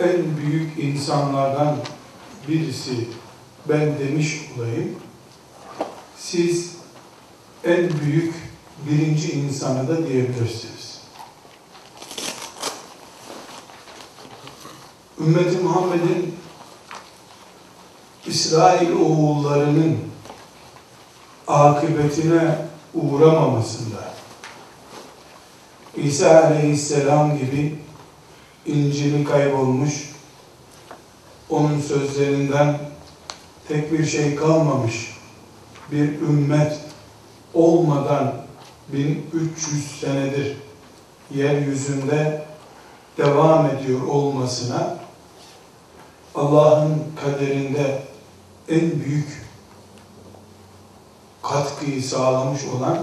en büyük insanlardan birisi ben demiş olayım. Siz en büyük birinci insanı da diyebilirsiniz. Ümmeti Muhammed'in İsrail oğullarının akıbetine uğramamasında İsa aleyhisselam gibi İncil'i kaybolmuş, onun sözlerinden tek bir şey kalmamış. Bir ümmet olmadan 1300 senedir yeryüzünde devam ediyor olmasına Allah'ın kaderinde en büyük katkıyı sağlamış olan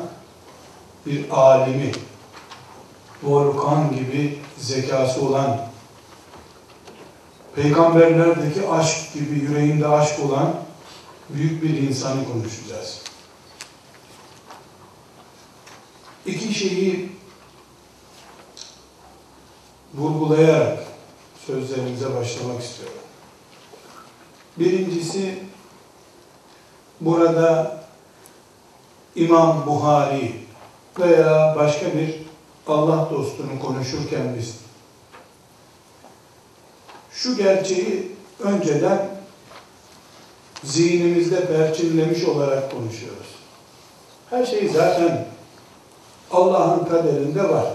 bir alimi volkan gibi zekası olan, peygamberlerdeki aşk gibi yüreğinde aşk olan büyük bir insanı konuşacağız. İki şeyi vurgulayarak sözlerimize başlamak istiyorum. Birincisi burada İmam Buhari veya başka bir Allah dostunu konuşurken biz şu gerçeği önceden zihnimizde perçinlemiş olarak konuşuyoruz. Her şey zaten Allah'ın kaderinde var.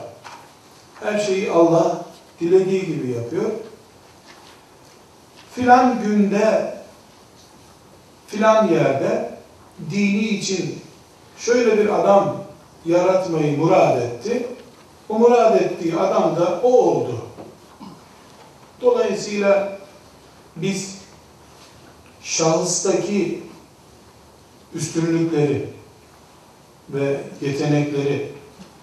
Her şeyi Allah dilediği gibi yapıyor. Filan günde, filan yerde dini için şöyle bir adam yaratmayı murad etti. O murad ettiği adam da o oldu. Dolayısıyla biz şahıstaki üstünlükleri ve yetenekleri,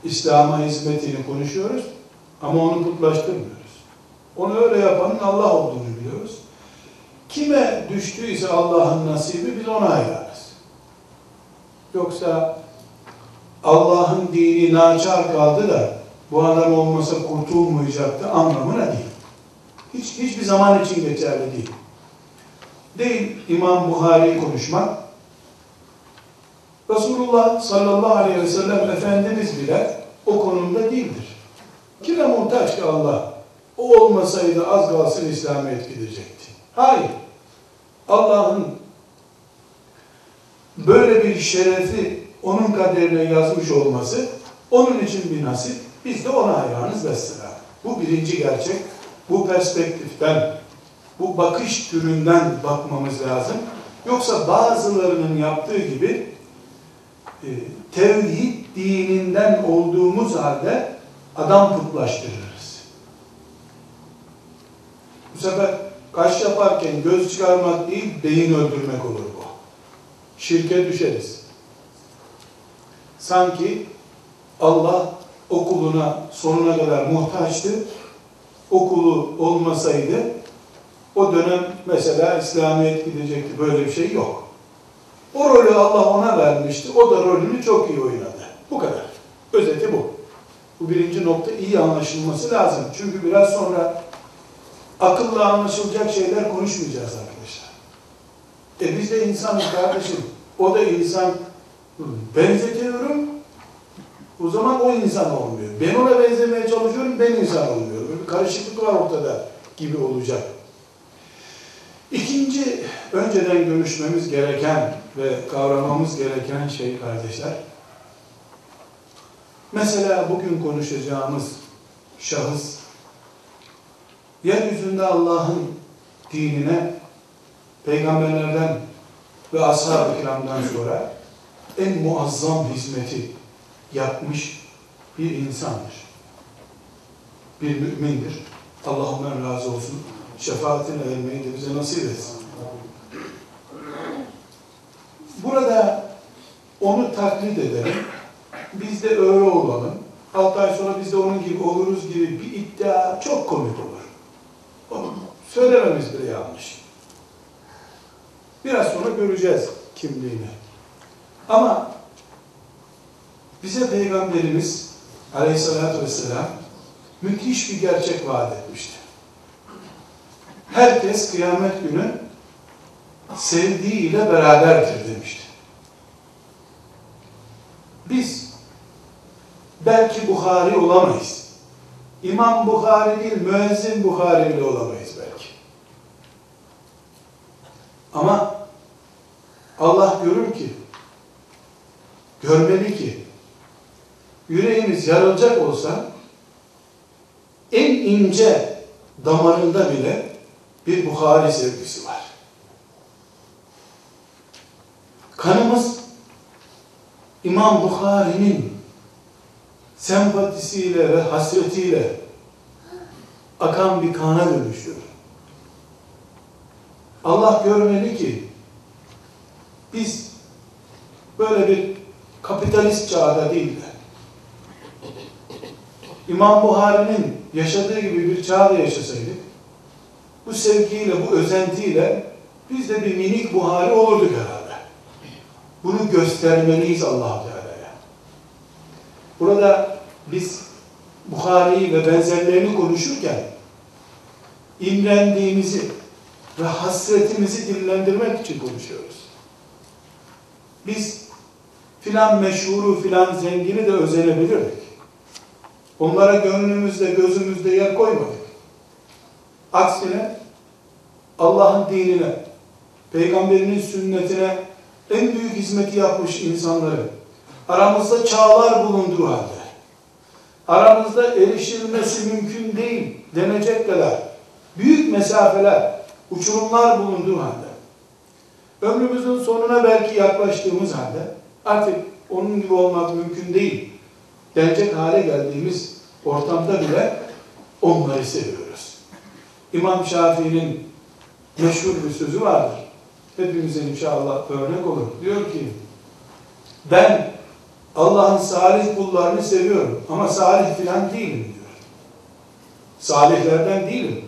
İslam'a hizmetini konuşuyoruz ama onu putlaştırmıyoruz. Onu öyle yapanın Allah olduğunu biliyoruz. Kime düştüyse Allah'ın nasibi biz ona hayranız. Yoksa Allah'ın dini naçar kaldı da bu adam olmasa kurtulmayacaktı anlamına değil. Hiç hiçbir zaman için geçerli değil. Değil İmam Buhari'yi konuşmak. Resulullah sallallahu aleyhi ve sellem Efendimiz bile o konumda değildir. Kime muhtaç ki Allah? O olmasaydı az kalsın İslamiyet gidecekti. Hayır. Allah'ın böyle bir şerefi onun kaderine yazmış olması onun için bir nasip. Biz de ona hayranız mesela. Bu birinci gerçek. Bu perspektiften, bu bakış türünden bakmamız lazım. Yoksa bazılarının yaptığı gibi e, tevhid dininden olduğumuz halde adam putlaştırırız. Bu sefer kaş yaparken göz çıkarmak değil, beyin öldürmek olur bu. Şirke düşeriz. Sanki Allah okuluna sonuna kadar muhtaçtı. Okulu olmasaydı o dönem mesela İslamiyet gidecekti. Böyle bir şey yok. O rolü Allah ona vermişti. O da rolünü çok iyi oynadı. Bu kadar. Özeti bu. Bu birinci nokta iyi anlaşılması lazım. Çünkü biraz sonra akılla anlaşılacak şeyler konuşmayacağız arkadaşlar. E biz de insanız kardeşim. O da insan. Benzetiyorum. O zaman o insan olmuyor. Ben ona benzemeye çalışıyorum, ben insan olmuyorum. Böyle karışıklık var ortada gibi olacak. İkinci, önceden görüşmemiz gereken ve kavramamız gereken şey kardeşler, mesela bugün konuşacağımız şahıs, yeryüzünde Allah'ın dinine, peygamberlerden ve ashab-ı kiramdan sonra en muazzam hizmeti yapmış bir insandır. bir mümindir. Allah ondan razı olsun. Şefaatine ermeyi de bize nasip etsin. Burada onu taklit edelim. Biz de öyle olalım. 6 ay sonra biz de onun gibi oluruz gibi bir iddia çok komik olur. Onu söylememiz bile yanlış. Biraz sonra göreceğiz kimliğini. Ama bize Peygamberimiz Aleyhisselatü Vesselam müthiş bir gerçek vaat etmişti. Herkes kıyamet günü sevdiğiyle beraberdir demişti. Biz belki Bukhari olamayız. İmam Bukhari değil, müezzin Bukhari bile olamayız belki. Ama Allah görür ki, görmeli ki, yüreğimiz yarılacak olsa, en ince damarında bile bir Bukhari sevgisi var. Kanımız İmam Bukhari'nin sempatisiyle ve hasretiyle akan bir kana dönüşüyor. Allah görmeli ki biz böyle bir kapitalist çağda değil de İmam Buhari'nin yaşadığı gibi bir çağda yaşasaydık bu sevgiyle, bu özentiyle biz de bir minik Buhari olurduk herhalde. Bunu göstermeliyiz allah Teala'ya. Burada biz Bukhari'yi ve benzerlerini konuşurken imrendiğimizi ve hasretimizi dillendirmek için konuşuyoruz. Biz filan meşhuru, filan zengini de özenebilirdik. Onlara gönlümüzde, gözümüzde yer koymadık. Aksine Allah'ın dinine, peygamberinin sünnetine en büyük hizmeti yapmış insanları aramızda çağlar bulunduğu halde aramızda erişilmesi mümkün değil denecek kadar büyük mesafeler, uçurumlar bulunduğu halde ömrümüzün sonuna belki yaklaştığımız halde artık onun gibi olmak mümkün değil denecek hale geldiğimiz ortamda bile onları seviyoruz. İmam Şafii'nin meşhur bir sözü vardır hepimize inşallah örnek olur. Diyor ki ben Allah'ın salih kullarını seviyorum ama salih filan değilim diyor. Salihlerden değilim.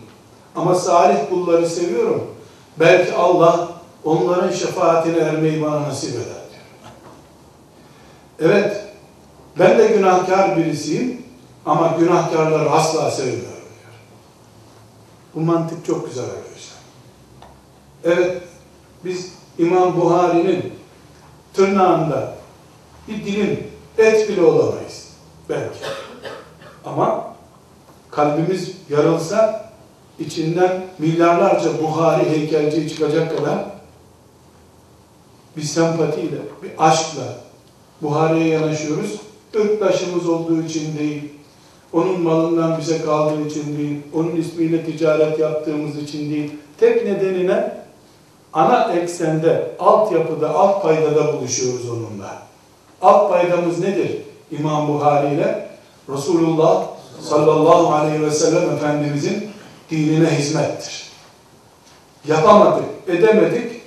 Ama salih kulları seviyorum. Belki Allah onların şefaatine ermeyi bana nasip eder diyor. Evet, ben de günahkar birisiyim ama günahkarları asla sevmiyorum diyor. Bu mantık çok güzel arkadaşlar. Evet, biz İmam Buhari'nin tırnağında bir dilim et bile olamayız. Belki. Ama kalbimiz yarılsa içinden milyarlarca Buhari heykelci çıkacak kadar bir sempatiyle, bir aşkla Buhari'ye yanaşıyoruz. Irktaşımız olduğu için değil, onun malından bize kaldığı için değil, onun ismiyle ticaret yaptığımız için değil, tek nedenine ana eksende, altyapıda, alt paydada buluşuyoruz onunla. Alt paydamız nedir? İmam Buhari ile Resulullah sallallahu aleyhi ve sellem Efendimizin dinine hizmettir. Yapamadık, edemedik,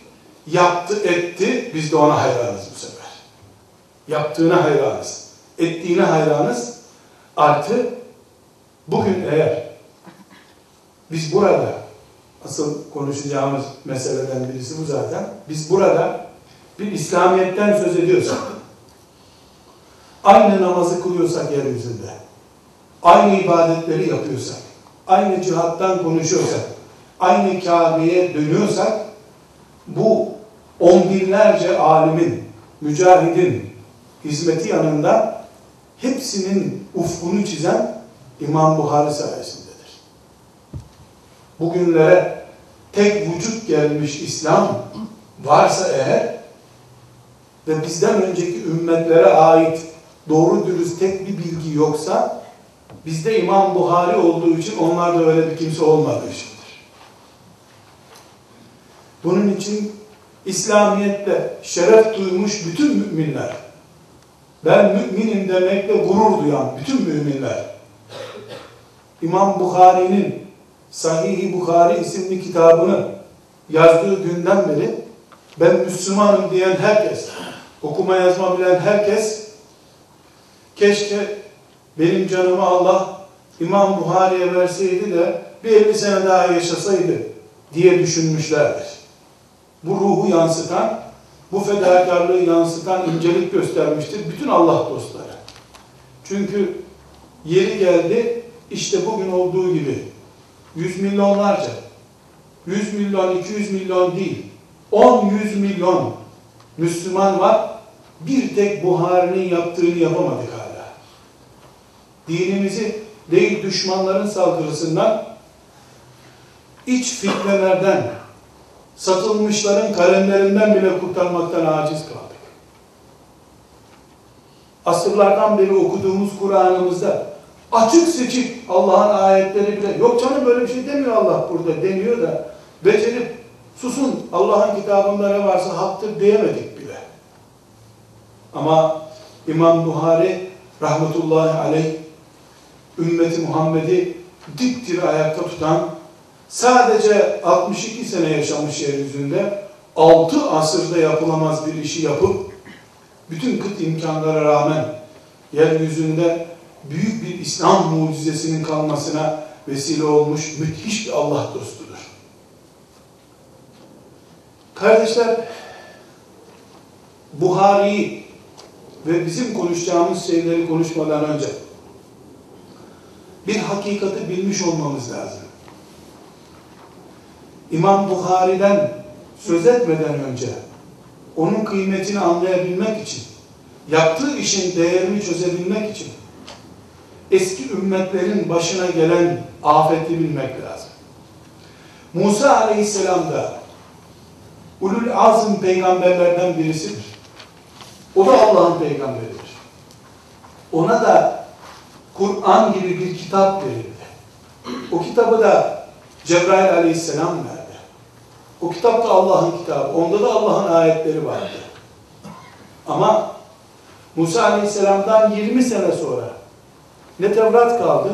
yaptı, etti, biz de ona hayranız bu sefer. Yaptığına hayranız, ettiğine hayranız, artı bugün eğer biz burada asıl konuşacağımız meseleden birisi bu zaten. Biz burada bir İslamiyet'ten söz ediyorsak, aynı namazı kılıyorsak yeryüzünde, aynı ibadetleri yapıyorsak, aynı cihattan konuşuyorsak, aynı Kabe'ye dönüyorsak, bu on binlerce alimin, mücahidin hizmeti yanında hepsinin ufkunu çizen İmam Buhari sayesindedir. Bugünlere tek vücut gelmiş İslam varsa eğer ve bizden önceki ümmetlere ait doğru dürüst tek bir bilgi yoksa bizde İmam Buhari olduğu için onlar da öyle bir kimse olmadığı içindir. Bunun için İslamiyet'te şeref duymuş bütün müminler, ben müminim demekle gurur duyan bütün müminler, İmam Bukhari'nin Sahih-i Bukhari isimli kitabını yazdığı günden beri ben Müslümanım diyen herkes, okuma yazma bilen herkes keşke benim canımı Allah İmam Buhari'ye verseydi de bir 50 sene daha yaşasaydı diye düşünmüşlerdir. Bu ruhu yansıtan, bu fedakarlığı yansıtan incelik göstermiştir bütün Allah dostları. Çünkü yeri geldi, işte bugün olduğu gibi yüz milyonlarca, yüz milyon, iki yüz milyon değil, on yüz milyon Müslüman var, bir tek Buhari'nin yaptığını yapamadık hala. Dinimizi değil düşmanların saldırısından, iç fitnelerden, satılmışların kalemlerinden bile kurtarmaktan aciz kaldık. Asırlardan beri okuduğumuz Kur'an'ımızda açık seçik Allah'ın ayetleri bile yok canım böyle bir şey demiyor Allah burada deniyor da becerip susun Allah'ın kitabında ne varsa haktır diyemedik bile. Ama İmam Buhari rahmetullahi aleyh ümmeti Muhammed'i diptir ayakta tutan sadece 62 sene yaşamış yeryüzünde 6 asırda yapılamaz bir işi yapıp bütün kıt imkanlara rağmen yeryüzünde büyük bir İslam mucizesinin kalmasına vesile olmuş müthiş bir Allah dostudur. Kardeşler, Buhari'yi ve bizim konuşacağımız şeyleri konuşmadan önce bir hakikati bilmiş olmamız lazım. İmam Bukhari'den söz etmeden önce onun kıymetini anlayabilmek için, yaptığı işin değerini çözebilmek için eski ümmetlerin başına gelen afeti bilmek lazım. Musa Aleyhisselam da ulul azm peygamberlerden birisidir. O da Allah'ın peygamberidir. Ona da Kur'an gibi bir kitap verildi. O kitabı da Cebrail aleyhisselam verdi. O kitap da Allah'ın kitabı. Onda da Allah'ın ayetleri vardı. Ama Musa aleyhisselamdan 20 sene sonra ne Tevrat kaldı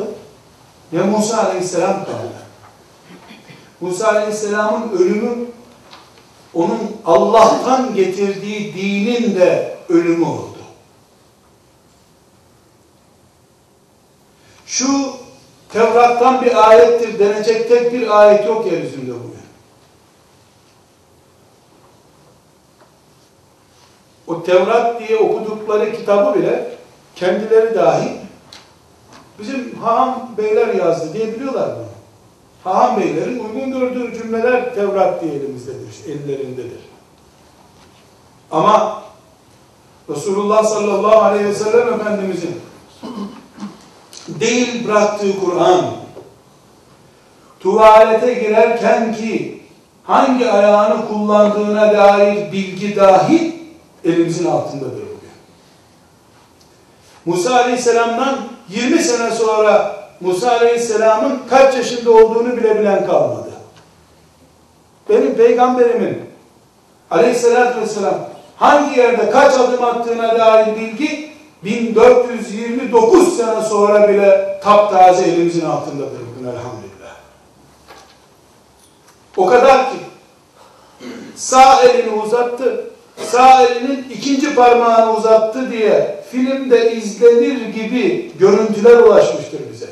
ne Musa aleyhisselam kaldı. Musa aleyhisselamın ölümü onun Allah'tan getirdiği dinin de ölümü oldu. Şu Tevrat'tan bir ayettir denecek tek bir ayet yok yeryüzünde bugün. O Tevrat diye okudukları kitabı bile kendileri dahi bizim Haham Beyler yazdı diye biliyorlar bunu. Haham Beylerin uygun gördüğü cümleler Tevrat diye elimizdedir, ellerindedir. Ama Resulullah sallallahu aleyhi ve sellem Efendimizin değil bıraktığı Kur'an tuvalete girerken ki hangi ayağını kullandığına dair bilgi dahi elimizin altındadır bugün. Musa Aleyhisselam'dan 20 sene sonra Musa Aleyhisselam'ın kaç yaşında olduğunu bile bilen kalmadı. Benim peygamberimin Aleyhisselatü Vesselam hangi yerde kaç adım attığına dair bilgi 1429 sene sonra bile taptaze elimizin altındadır bugün elhamdülillah. O kadar ki sağ elini uzattı, sağ elinin ikinci parmağını uzattı diye filmde izlenir gibi görüntüler ulaşmıştır bize.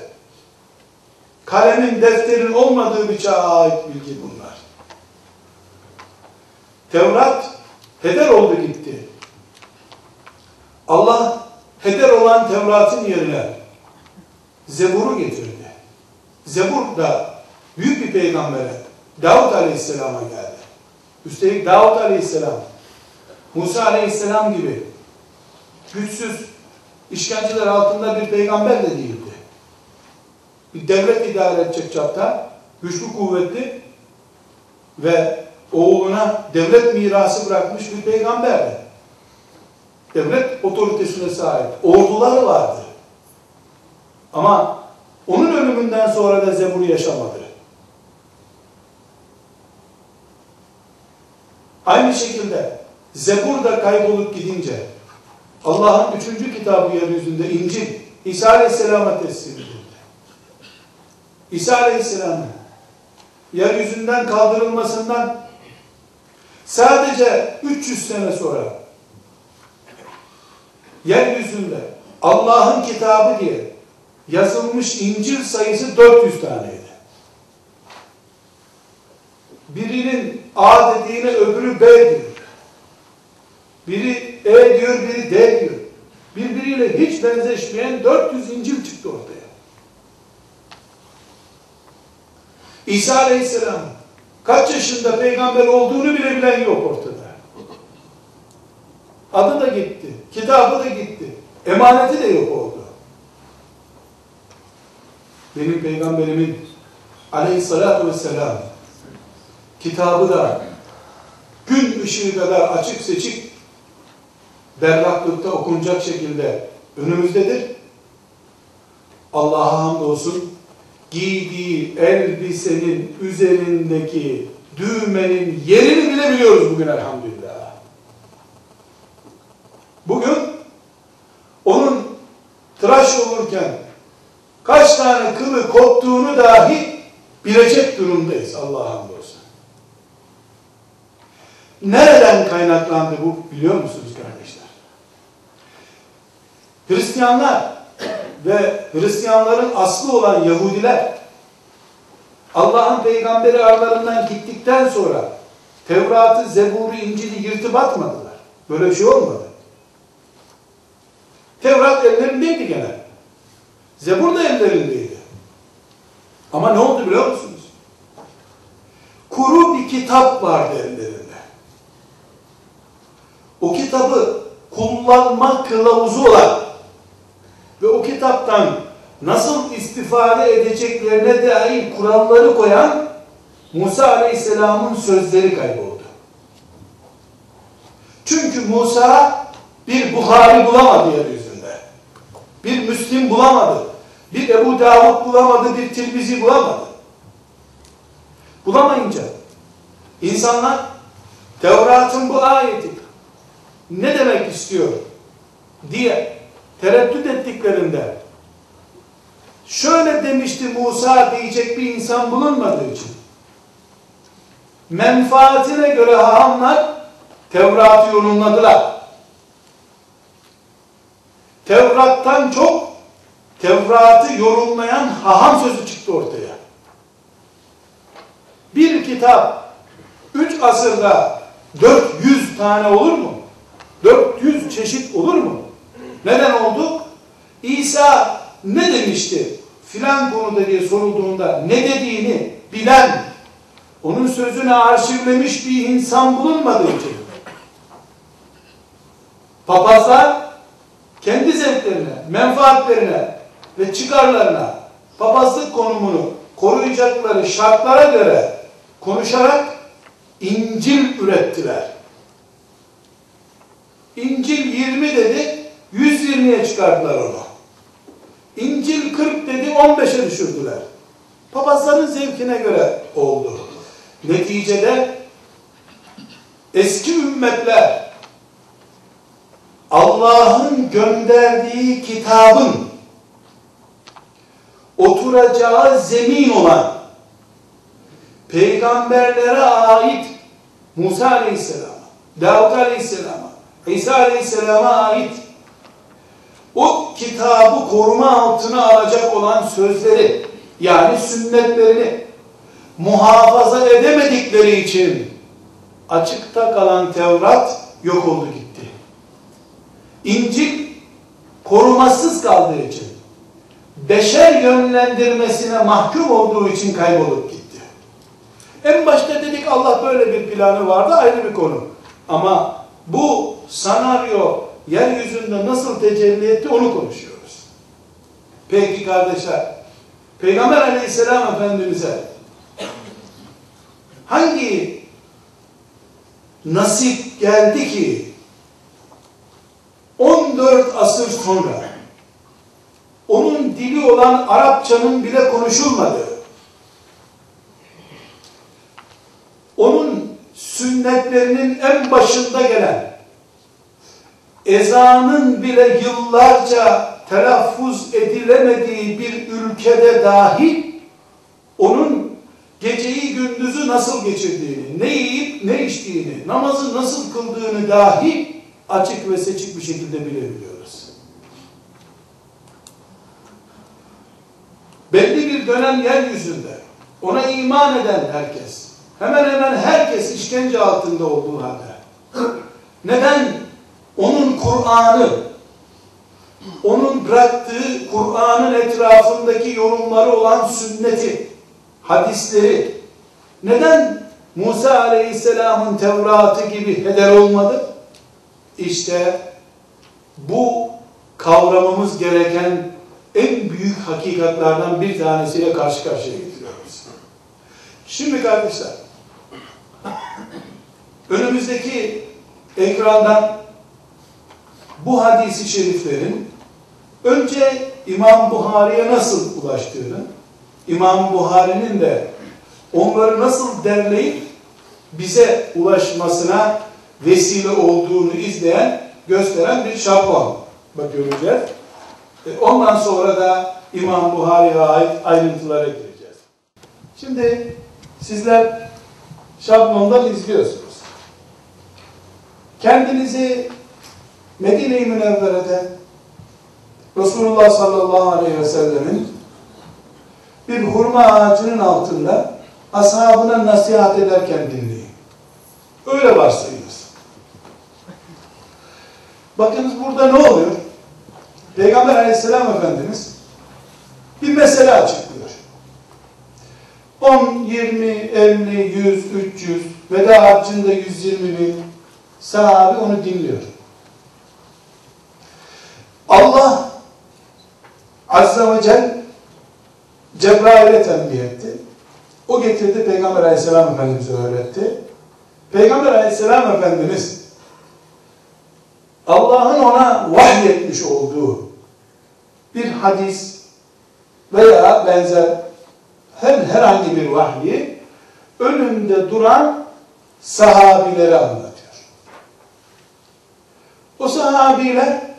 Kalemin, defterin olmadığı bir çağa ait bilgi bunlar. Tevrat heder oldu gitti. Allah heder olan Tevrat'ın yerine Zebur'u getirdi. Zebur da büyük bir peygambere Davut Aleyhisselam'a geldi. Üstelik Davut Aleyhisselam Musa Aleyhisselam gibi güçsüz işkenceler altında bir peygamber de değildi. Bir devlet idare edecek çapta güçlü kuvvetli ve oğluna devlet mirası bırakmış bir peygamberdi. Devlet otoritesine sahip. Orduları vardı. Ama onun ölümünden sonra da Zebur yaşamadı. Aynı şekilde Zebur da kaybolup gidince Allah'ın üçüncü kitabı yeryüzünde İncil İsa Aleyhisselam'a teslim edildi. İsa Aleyhisselam'ın yeryüzünden kaldırılmasından sadece 300 sene sonra yeryüzünde Allah'ın kitabı diye yazılmış İncil sayısı 400 taneydi. Birinin A dediğine öbürü B diyor. Biri E diyor, biri D diyor. Birbiriyle hiç benzeşmeyen 400 İncil çıktı ortaya. İsa Aleyhisselam kaç yaşında peygamber olduğunu bile bilen yok ortada. Adı da gitti, kitabı da gitti, emaneti de yok oldu. Benim peygamberimin aleyhissalatü vesselam kitabı da gün ışığı kadar açık seçik berraklıkta okunacak şekilde önümüzdedir. Allah'a hamdolsun giydiği elbisenin üzerindeki düğmenin yerini bile biliyoruz bugün elhamdülillah. Bugün onun tıraş olurken kaç tane kılı koptuğunu dahi bilecek durumdayız Allah'a hamdolsun. Nereden kaynaklandı bu biliyor musunuz kardeşler? Hristiyanlar ve Hristiyanların aslı olan Yahudiler Allah'ın peygamberi aralarından gittikten sonra Tevrat'ı, Zebur'u, İncil'i yırtıp atmadılar. Böyle bir şey olmadı. Tevrat ellerindeydi gene. Zebur da ellerindeydi. Ama ne oldu biliyor musunuz? Kuru bir kitap vardı ellerinde. O kitabı kullanma kılavuzu olan ve o kitaptan nasıl istifade edeceklerine dair kuralları koyan Musa Aleyhisselam'ın sözleri kayboldu. Çünkü Musa bir Bukhari bulamadı yeryüzünde. Bir Müslim bulamadı. Bir Ebu Davud bulamadı, bir Tirmizi bulamadı. Bulamayınca insanlar Tevrat'ın bu ayeti ne demek istiyor diye tereddüt ettiklerinde şöyle demişti Musa diyecek bir insan bulunmadığı için menfaatine göre hahamlar Tevrat'ı yorumladılar. Tevrat'tan çok Tevrat'ı yorumlayan haham sözü çıktı ortaya. Bir kitap üç asırda 400 tane olur mu? 400 çeşit olur mu? Neden oldu? İsa ne demişti filan konuda diye sorulduğunda ne dediğini bilen, onun sözünü arşivlemiş bir insan bulunmadığı için papazlar kendi zevklerine, menfaatlerine ve çıkarlarına papazlık konumunu koruyacakları şartlara göre konuşarak İncil ürettiler. İncil 20 dedi, 120'ye çıkardılar onu. İncil 40 dedi, 15'e düşürdüler. Papazların zevkine göre oldu. Neticede eski ümmetler Allah'ın gönderdiği kitabın oturacağı zemin olan peygamberlere ait Musa Aleyhisselam, Davud Aleyhisselam'a, İsa Aleyhisselam'a ait o kitabı koruma altına alacak olan sözleri yani sünnetlerini muhafaza edemedikleri için açıkta kalan Tevrat yok oldu gitti. İncil korumasız kaldığı için beşer yönlendirmesine mahkum olduğu için kaybolup gitti. En başta dedik Allah böyle bir planı vardı ayrı bir konu. Ama bu sanaryo yeryüzünde nasıl tecelli etti onu konuşuyoruz. Peki kardeşler, Peygamber aleyhisselam efendimize hangi nasip geldi ki 14 asır sonra onun dili olan Arapçanın bile konuşulmadığı onun sünnetlerinin en başında gelen ezanın bile yıllarca telaffuz edilemediği bir ülkede dahi onun geceyi gündüzü nasıl geçirdiğini, ne yiyip ne içtiğini, namazı nasıl kıldığını dahi açık ve seçik bir şekilde bilebiliyoruz. Belli bir dönem yeryüzünde ona iman eden herkes, hemen hemen herkes işkence altında olduğu halde, neden onun Kur'an'ı, onun bıraktığı Kur'an'ın etrafındaki yorumları olan sünneti, hadisleri, neden Musa Aleyhisselam'ın Tevrat'ı gibi heder olmadı? İşte bu kavramamız gereken en büyük hakikatlardan bir tanesiyle karşı karşıya getiriyoruz. Şimdi kardeşler, önümüzdeki ekrandan bu hadisi şeriflerin önce İmam Buhari'ye nasıl ulaştığını, İmam Buhari'nin de onları nasıl derleyip bize ulaşmasına vesile olduğunu izleyen, gösteren bir şablon göreceğiz. E, ondan sonra da İmam Buhari'ye ait ayrıntılara gireceğiz. Şimdi sizler şablondan izliyorsunuz. Kendinizi Medine-i Münevvere'de Resulullah sallallahu aleyhi ve sellemin bir hurma ağacının altında ashabına nasihat ederken dinleyin. Öyle varsayınız. Bakınız burada ne oluyor? Peygamber aleyhisselam efendimiz bir mesele açıklıyor. 10, 20, 50, 100, 300 veda harcında 120 bin sahabi onu dinliyor. Allah Azze ve Celle Cebrail'e tembih etti. O getirdi Peygamber Aleyhisselam Efendimiz'e öğretti. Peygamber Aleyhisselam Efendimiz Allah'ın ona vahyetmiş olduğu bir hadis veya benzer her herhangi bir vahyi önünde duran sahabilere anlatıyor. O sahabiler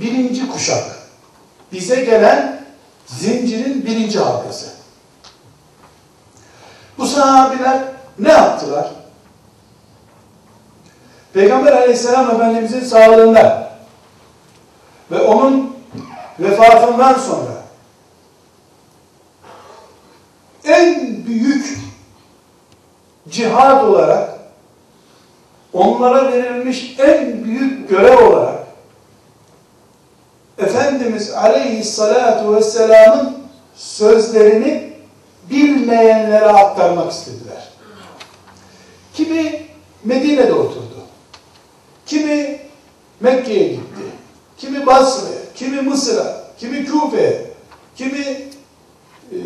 birinci kuşak. Bize gelen zincirin birinci halkası. Bu sahabiler ne yaptılar? Peygamber aleyhisselam efendimizin sağlığında ve onun vefatından sonra en büyük cihad olarak onlara verilmiş en büyük görev olarak Efendimiz aleyhissalatu vesselamın sözlerini bilmeyenlere aktarmak istediler. Kimi Medine'de oturdu. Kimi Mekke'ye gitti. Kimi Basra'ya, kimi Mısır'a, kimi Küfe'ye, kimi e,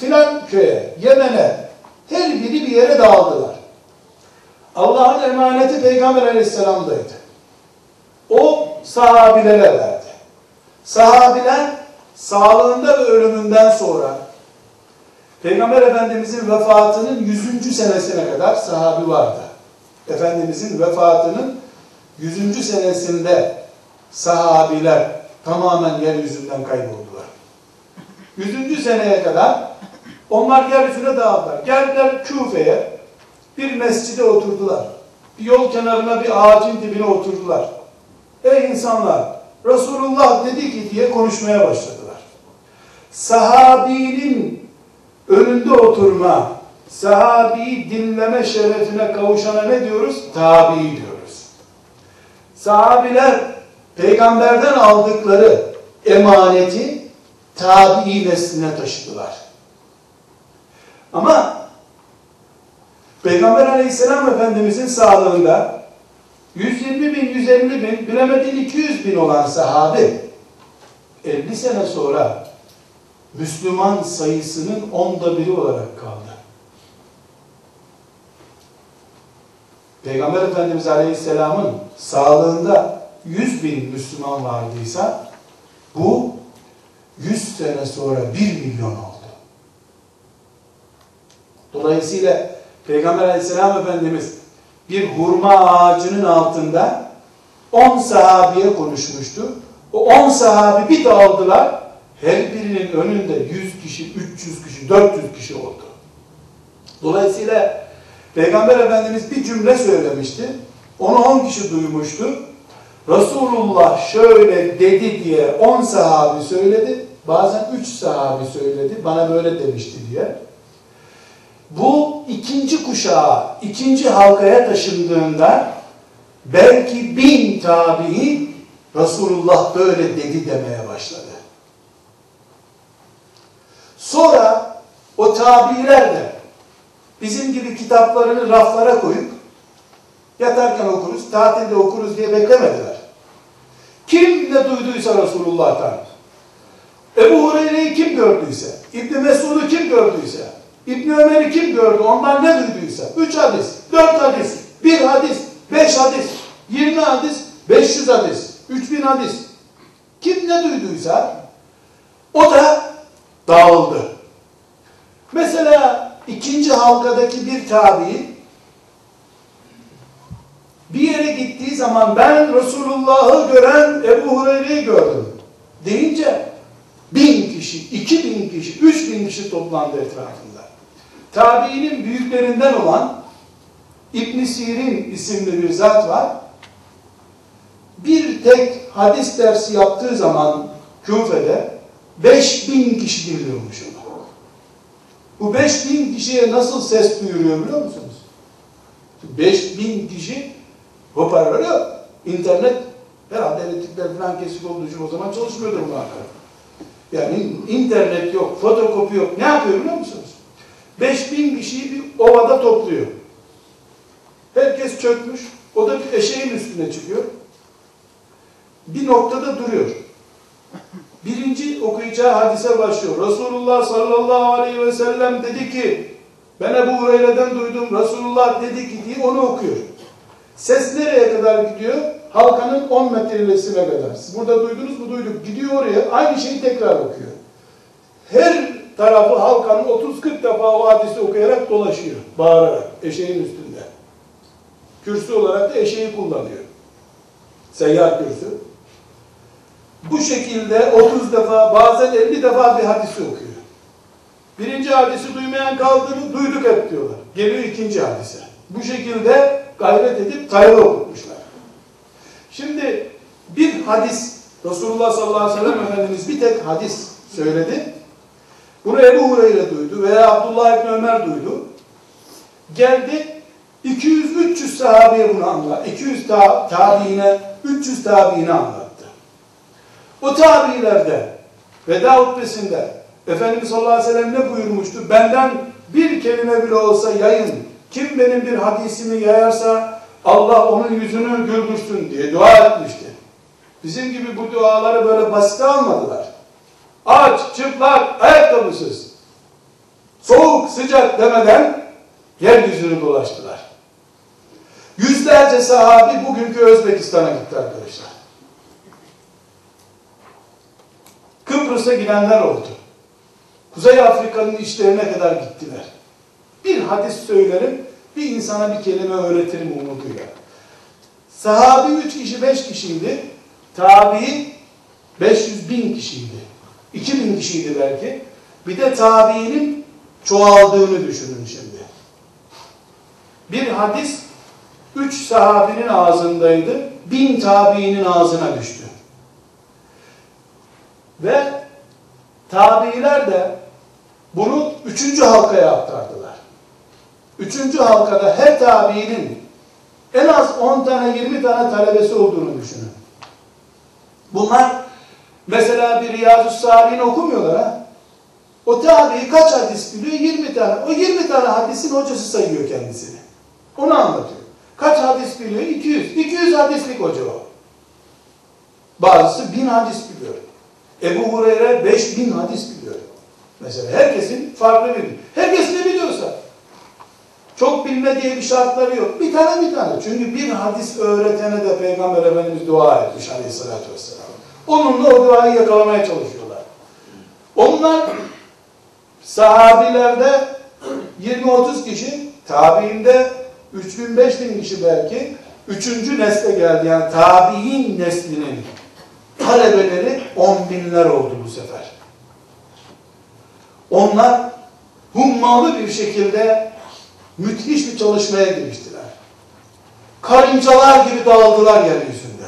filan köye, Yemen'e, her biri bir yere dağıldılar. Allah'ın emaneti Peygamber aleyhisselamdaydı. O sahabilere verdi. Sahabiler sağlığında ve ölümünden sonra Peygamber Efendimizin vefatının 100. senesine kadar sahabi vardı. Efendimizin vefatının 100. senesinde sahabiler tamamen yeryüzünden kayboldular. 100. seneye kadar onlar yeryüzüne dağıldılar. Geldiler Küfe'ye bir mescide oturdular. Bir yol kenarına bir ağacın dibine oturdular. Ey insanlar Resulullah dedi ki diye konuşmaya başladılar. Sahabinin önünde oturma, sahabiyi dinleme şerefine kavuşana ne diyoruz? Tabi diyoruz. Sahabiler peygamberden aldıkları emaneti tabi nesline taşıdılar. Ama Peygamber aleyhisselam efendimizin sağlığında 120 bin, 150 bin, bilemedin 200 bin olan sahabe 50 sene sonra Müslüman sayısının onda biri olarak kaldı. Peygamber Efendimiz Aleyhisselam'ın sağlığında 100 bin Müslüman vardıysa bu 100 sene sonra 1 milyon oldu. Dolayısıyla Peygamber Aleyhisselam Efendimiz bir hurma ağacının altında 10 sahabiye konuşmuştu. O 10 sahabi bir dağıldılar. her birinin önünde 100 kişi, 300 kişi, 400 kişi oldu. Dolayısıyla Peygamber Efendimiz bir cümle söylemişti. Onu 10 kişi duymuştu. Resulullah şöyle dedi diye 10 sahabi söyledi. Bazen 3 sahabi söyledi. Bana böyle demişti diye. Bu ikinci kuşağa, ikinci halkaya taşındığında belki bin tabi'in Resulullah böyle dedi demeye başladı. Sonra o tabiler de bizim gibi kitaplarını raflara koyup yatarken okuruz, tatilde okuruz diye beklemediler. Kim ne duyduysa Resulullah'tan, Ebu Hureyre'yi kim gördüyse, İbni Mesud'u kim gördüyse, İbni Ömer'i kim gördü, ondan ne duyduysa, üç hadis, dört hadis, bir hadis, beş hadis, yirmi hadis, beş yüz hadis, üç bin hadis, kim ne duyduysa, o da dağıldı. Mesela ikinci halkadaki bir tabi bir yere gittiği zaman ben Resulullah'ı gören Ebu Hureyre'yi gördüm deyince bin kişi, iki bin kişi, üç bin kişi toplandı etrafında. Tabiinin büyüklerinden olan İbn Sirin isimli bir zat var. Bir tek hadis dersi yaptığı zaman Küfe'de beş bin kişi dinliyormuş onu. Bu beş bin kişiye nasıl ses duyuruyor biliyor musunuz? Beş bin kişi hoparlör yok. İnternet herhalde elektrikler falan kesik olduğu için o zaman çalışmıyordur muhakkak. Yani internet yok, fotokopi yok. Ne yapıyor biliyor musunuz? 5000 kişiyi bir ovada topluyor. Herkes çökmüş. O da bir eşeğin üstüne çıkıyor. Bir noktada duruyor. Birinci okuyacağı hadise başlıyor. Resulullah sallallahu aleyhi ve sellem dedi ki ben Ebu Hureyre'den duydum. Resulullah dedi ki diye onu okuyor. Ses nereye kadar gidiyor? Halkanın 10 metrelisine kadar. Siz burada duydunuz mu? Duyduk. Gidiyor oraya. Aynı şeyi tekrar okuyor. Her tarafı halkanın 30-40 defa o hadisi okuyarak dolaşıyor. Bağırarak. Eşeğin üstünde. Kürsü olarak da eşeği kullanıyor. Seyyar kürsü. Bu şekilde 30 defa bazen 50 defa bir hadisi okuyor. Birinci hadisi duymayan kaldığını duyduk hep diyorlar. Geliyor ikinci hadise. Bu şekilde gayret edip taylı okutmuşlar. Şimdi bir hadis Resulullah sallallahu aleyhi ve sellem Efendimiz bir tek hadis söyledi. Bunu Ebu Hureyre duydu veya Abdullah İbni Ömer duydu. Geldi 200-300 sahabeye bunu anlattı. 200 ta tabiine, 300 tabiine anlattı. O tabilerde veda hutbesinde Efendimiz sallallahu aleyhi ve sellem ne buyurmuştu? Benden bir kelime bile olsa yayın. Kim benim bir hadisimi yayarsa Allah onun yüzünü güldürsün diye dua etmişti. Bizim gibi bu duaları böyle basite almadılar. Aç, çıplak, ayakkabısız, soğuk, sıcak demeden yeryüzünü dolaştılar. Yüzlerce sahabi bugünkü Özbekistan'a gitti arkadaşlar. Kıbrıs'a gidenler oldu. Kuzey Afrika'nın işlerine kadar gittiler. Bir hadis söylerim, bir insana bir kelime öğretirim umuduyla. Sahabi üç kişi, beş kişiydi. Tabi 500 bin kişiydi. 2000 kişiydi belki. Bir de tabiinin çoğaldığını düşünün şimdi. Bir hadis üç sahabinin ağzındaydı. Bin tabiinin ağzına düştü. Ve tabiiler de bunu üçüncü halkaya aktardılar. Üçüncü halkada her tabiinin en az 10 tane 20 tane talebesi olduğunu düşünün. Bunlar mesela bir Riyazu Salih'ini okumuyorlar ha. O tabi kaç hadis biliyor? 20 tane. O 20 tane hadisin hocası sayıyor kendisini. Onu anlatıyor. Kaç hadis biliyor? 200. 200 hadislik hoca o. Bazısı 1000 hadis biliyor. Ebu Hureyre 5000 hadis biliyor. Mesela herkesin farklı bir Herkes ne biliyorsa. Çok bilme diye bir şartları yok. Bir tane bir tane. Çünkü bir hadis öğretene de Peygamber Efendimiz dua etmiş aleyhissalatü vesselam. Onunla o duayı yakalamaya çalışıyorlar. Onlar sahabilerde 20-30 kişi, tabiinde 3000-5000 kişi belki, üçüncü nesle geldi. Yani tabi'in neslinin talebeleri on binler oldu bu sefer. Onlar hummalı bir şekilde müthiş bir çalışmaya giriştiler. Karıncalar gibi dağıldılar yeryüzünde.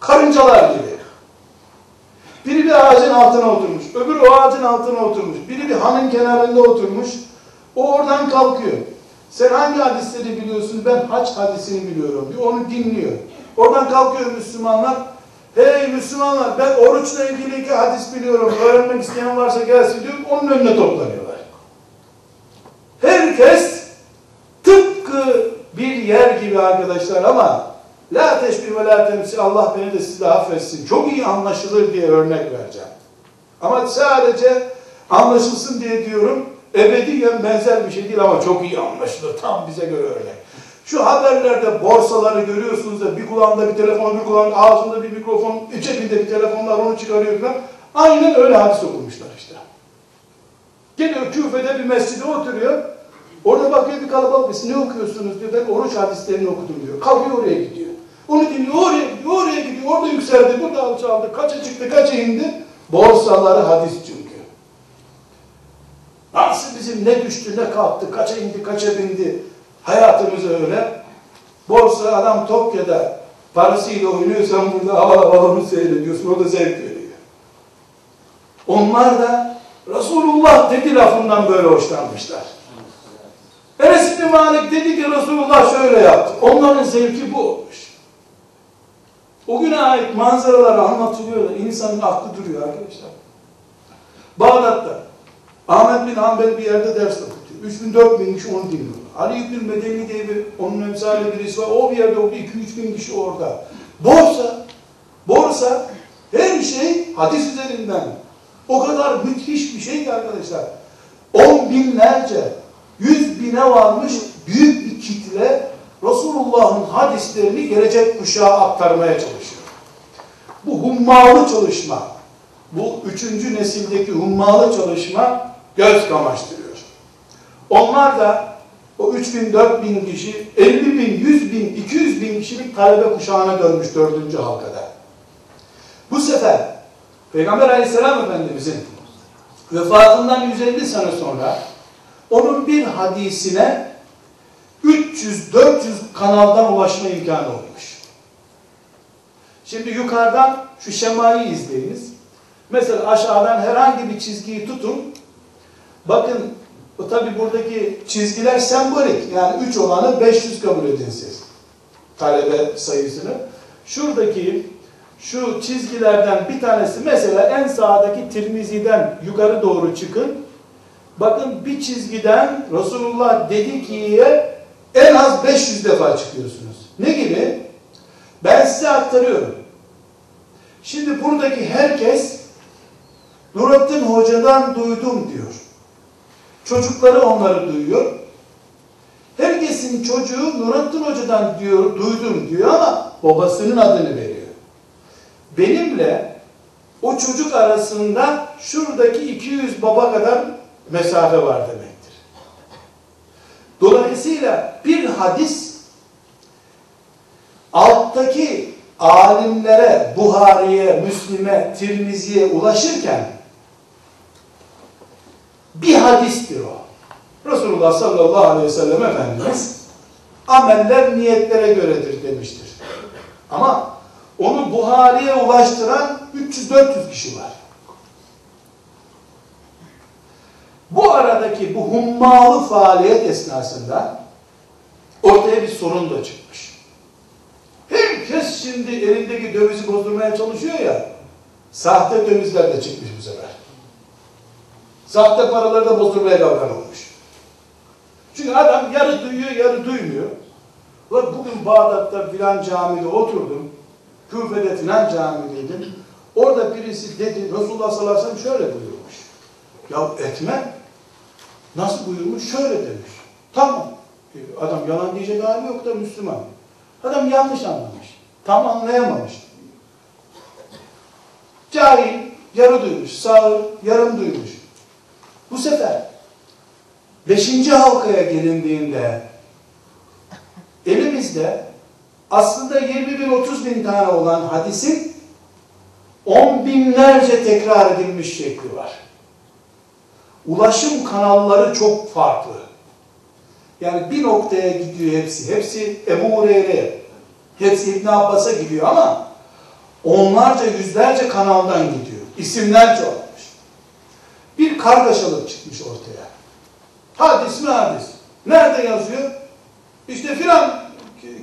Karıncalar gibi. Biri bir ağacın altına oturmuş, öbürü o ağacın altına oturmuş, biri bir hanın kenarında oturmuş, o oradan kalkıyor. Sen hangi hadisleri biliyorsun? Ben haç hadisini biliyorum diyor. Onu dinliyor. Oradan kalkıyor Müslümanlar. Hey Müslümanlar ben oruçla ilgili iki hadis biliyorum. Öğrenmek isteyen varsa gelsin diyor. Onun önüne toplanıyorlar. Herkes tıpkı bir yer gibi arkadaşlar ama la teşbih ve la temsi Allah beni de sizi affetsin. Çok iyi anlaşılır diye örnek vereceğim. Ama sadece anlaşılsın diye diyorum ebediyen benzer bir şey değil ama çok iyi anlaşılır. Tam bize göre örnek. Şu haberlerde borsaları görüyorsunuz da bir kulağında bir telefon, bir kulağında ağzında bir mikrofon, cebinde bir telefonlar onu çıkarıyor falan. Aynen öyle hadis okumuşlar işte. Geliyor küfede bir mescide oturuyor. Orada bakıyor bir kalabalık. Ne okuyorsunuz diyor. Ben oruç hadislerini okudum diyor. Kalkıyor oraya gidiyor. Onu dinliyor, oraya gidiyor, oraya gidiyor. Orada yükseldi, burada alçaldı. Kaça çıktı, kaça indi. Borsaları hadis çünkü. Nasıl bizim ne düştü, ne kalktı, kaça indi, kaça bindi. Hayatımız öyle. Borsa adam Tokyo'da parasıyla oynuyor, sen burada hava havalarını seyrediyorsun, o da zevk veriyor. Onlar da Resulullah dedi lafından böyle hoşlanmışlar. Enes Malik dedi ki Resulullah şöyle yaptı. Onların zevki bu olmuş. O güne ait manzaralar anlatılıyor da insanın aklı duruyor arkadaşlar. Bağdat'ta Ahmet bin Hanbel bir yerde ders okutuyor. 3 bin 4 bin kişi onu dinliyor. Ali İbn Medeni diye bir onun emsali birisi var. O bir yerde okuyor. 2-3 bin kişi orada. Borsa, borsa her şey hadis üzerinden. O kadar müthiş bir şey ki arkadaşlar. On binlerce, yüz bine varmış büyük bir kitle Resulullah'ın hadislerini gelecek kuşağa aktarmaya çalışıyor. Bu hummalı çalışma, bu üçüncü nesildeki hummalı çalışma göz kamaştırıyor. Onlar da o 3 bin, 4 bin kişi, 50 bin, 100 bin, 200 bin kişilik talebe kuşağına dönmüş dördüncü halkada. Bu sefer Peygamber aleyhisselam efendimizin vefatından 150 sene sonra onun bir hadisine 300-400 kanaldan ulaşma imkanı olmuş. Şimdi yukarıdan şu şemayı izleyiniz. Mesela aşağıdan herhangi bir çizgiyi tutun. Bakın tabi buradaki çizgiler sembolik. Yani 3 olanı 500 kabul edin siz. Talebe sayısını. Şuradaki şu çizgilerden bir tanesi mesela en sağdaki Tirmizi'den yukarı doğru çıkın. Bakın bir çizgiden Resulullah dedi ki'ye en az 500 defa çıkıyorsunuz. Ne gibi? Ben size aktarıyorum. Şimdi buradaki herkes Nurattin Hoca'dan duydum diyor. Çocukları onları duyuyor. Herkesin çocuğu Nurattin Hoca'dan diyor, duydum diyor ama babasının adını veriyor. Benimle o çocuk arasında şuradaki 200 baba kadar mesafe var demektir. Dolayısıyla bir hadis alttaki alimlere, Buhari'ye, Müslim'e, Tirmizi'ye ulaşırken bir hadistir o. Resulullah sallallahu aleyhi ve sellem Efendimiz ameller niyetlere göredir demiştir. Ama onu Buhari'ye ulaştıran 300-400 kişi var. Bu aradaki bu hummalı faaliyet esnasında ortaya bir sorun da çıkmış. Herkes şimdi elindeki dövizi bozdurmaya çalışıyor ya, sahte dövizler de çıkmış bu sefer. Sahte paraları da bozdurmaya kalkan olmuş. Çünkü adam yarı duyuyor, yarı duymuyor. Bugün Bağdat'ta filan camide oturdum. Küfe'de filan camideydim. Orada birisi dedi, Resulullah sallallahu aleyhi ve sellem şöyle buyurmuş. Ya etme. Nasıl buyurmuş? Şöyle demiş. Tamam. E, adam yalan diyecek hali yok da Müslüman. Adam yanlış anlamış. Tam anlayamamış. Cahil, yarı duymuş. Sağır, yarım duymuş. Bu sefer beşinci halkaya gelindiğinde elimizde aslında 20 bin 30 bin tane olan hadisin on binlerce tekrar edilmiş şekli var. Ulaşım kanalları çok farklı. Yani bir noktaya gidiyor hepsi. Hepsi Ebu Hureyre, hepsi İbn Abbas'a gidiyor ama onlarca yüzlerce kanaldan gidiyor. İsimler çoğalmış. Bir kargaşalık çıkmış ortaya. Hadis mi hadis? Nerede yazıyor? İşte filan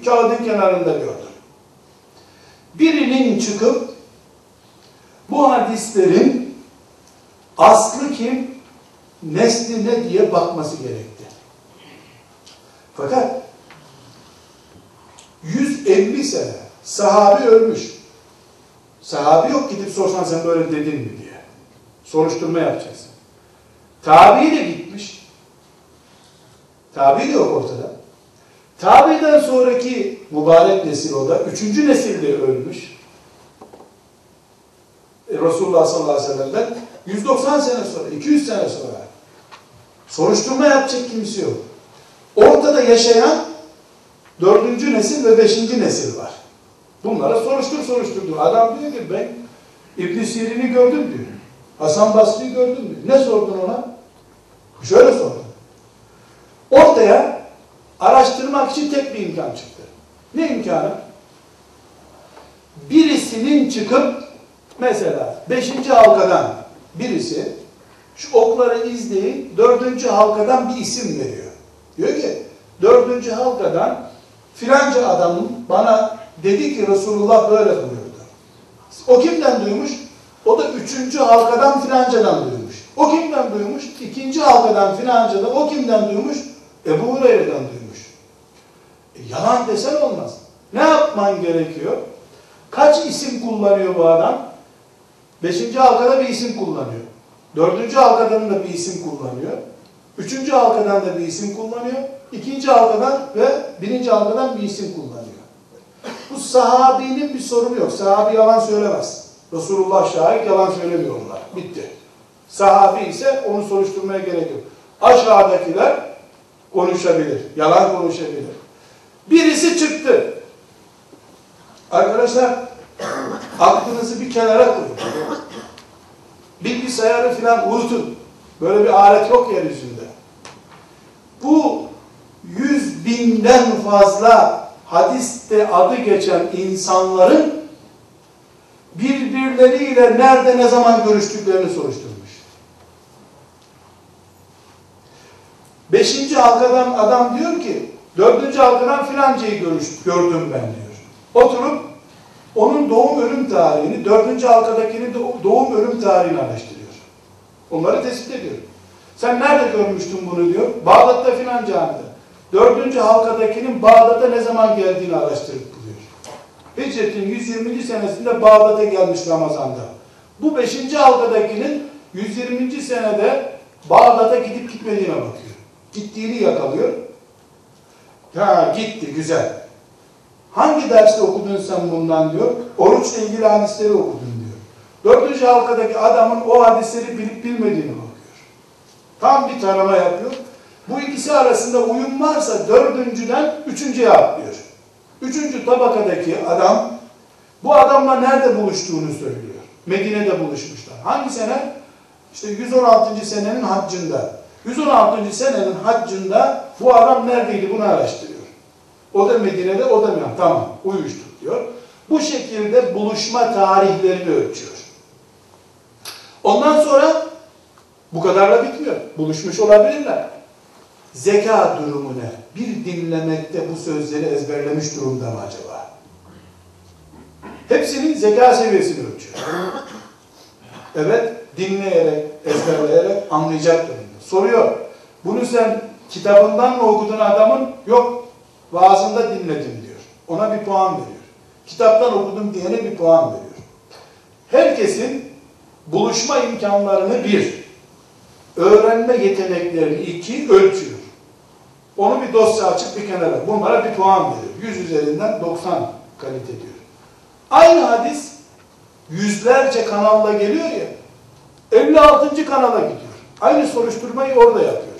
kağıdın kenarında gördüm. Birinin çıkıp bu hadislerin aslı kim, nesli ne diye bakması gerekti. Fakat 150 sene sahabi ölmüş. Sahabi yok gidip sorsan sen böyle dedin mi diye. Soruşturma yapacaksın. Tabi de gitmiş. Tabi de yok ortada. Tabi'den sonraki mübarek nesil o da. Üçüncü nesilde ölmüş. E, Resulullah sallallahu aleyhi ve sellem'den 190 sene sonra, 200 sene sonra soruşturma yapacak kimse yok. Ortada yaşayan dördüncü nesil ve beşinci nesil var. Bunlara soruştur soruşturdu. Adam diyor ki ben İbn Sirin'i gördüm diyor. Hasan Basri'yi gördüm diyor. Ne sordun ona? Şöyle sordum. Ortaya araştırmak için tek bir imkan çıktı. Ne imkanı? Birisinin çıkıp mesela beşinci halkadan birisi şu okları izleyin dördüncü halkadan bir isim veriyor. Diyor ki dördüncü halkadan filanca adamın bana dedi ki Resulullah böyle buyurdu. O kimden duymuş? O da üçüncü halkadan filancadan duymuş. O kimden duymuş? İkinci halkadan filancadan. O kimden duymuş? Ebu Hureyre'den duymuş. E, yalan desen olmaz. Ne yapman gerekiyor? Kaç isim kullanıyor bu adam? Beşinci halkada bir isim kullanıyor. Dördüncü halkadan da bir isim kullanıyor. Üçüncü halkadan da bir isim kullanıyor. İkinci halkadan ve birinci halkadan bir isim kullanıyor. Bu sahabinin bir sorunu yok. Sahabi yalan söylemez. Resulullah şahit yalan söylemiyorlar. Bitti. Sahabi ise onu soruşturmaya gerek yok. Aşağıdakiler konuşabilir. Yalan konuşabilir. Birisi çıktı. Arkadaşlar aklınızı bir kenara koyun. Bilgisayarı filan unutun. Böyle bir alet yok yeryüzünde. Bu yüz binden fazla hadiste adı geçen insanların birbirleriyle nerede ne zaman görüştüklerini soruşturmuş. Beşinci halkadan adam diyor ki, dördüncü halkadan filancayı görüş, gördüm ben diyor. Oturup onun doğum ölüm tarihini, dördüncü halkadakinin doğum ölüm tarihini araştırıyor. Onları tespit ediyor. Sen nerede görmüştün bunu diyor. Bağdat'ta filan camide. Dördüncü halkadakinin Bağdat'a ne zaman geldiğini araştırıp buluyor. Hicretin 120. senesinde Bağdat'a gelmiş Ramazan'da. Bu beşinci halkadakinin 120. senede Bağdat'a gidip gitmediğine bakıyor. Gittiğini yakalıyor. Ha gitti güzel. Hangi derste okudun sen bundan diyor. Oruçla ilgili hadisleri okudun. Dördüncü halkadaki adamın o hadisleri bilip bilmediğini bakıyor. Tam bir tarama yapıyor. Bu ikisi arasında uyum varsa dördüncüden üçüncüye atlıyor. Üçüncü tabakadaki adam bu adamla nerede buluştuğunu söylüyor. Medine'de buluşmuşlar. Hangi sene? İşte 116. senenin haccında. 116. senenin haccında bu adam neredeydi bunu araştırıyor. O da Medine'de, o da Medine'de. Tamam, uyuştuk diyor. Bu şekilde buluşma tarihlerini ölçüyor. Ondan sonra bu kadarla bitmiyor. Buluşmuş olabilirler. Zeka durumu ne? Bir dinlemekte bu sözleri ezberlemiş durumda mı acaba? Hepsinin zeka seviyesini ölçüyor. Evet, dinleyerek, ezberleyerek anlayacak durumda. Soruyor, bunu sen kitabından mı okudun adamın? Yok, vaazında dinledim diyor. Ona bir puan veriyor. Kitaptan okudum diyene bir puan veriyor. Herkesin buluşma imkanlarını bir, öğrenme yeteneklerini iki ölçüyor. Onu bir dosya açıp bir kenara. Bunlara bir puan veriyor. 100 üzerinden 90 kalite diyor. Aynı hadis yüzlerce kanalla geliyor ya 56. kanala gidiyor. Aynı soruşturmayı orada yapıyor.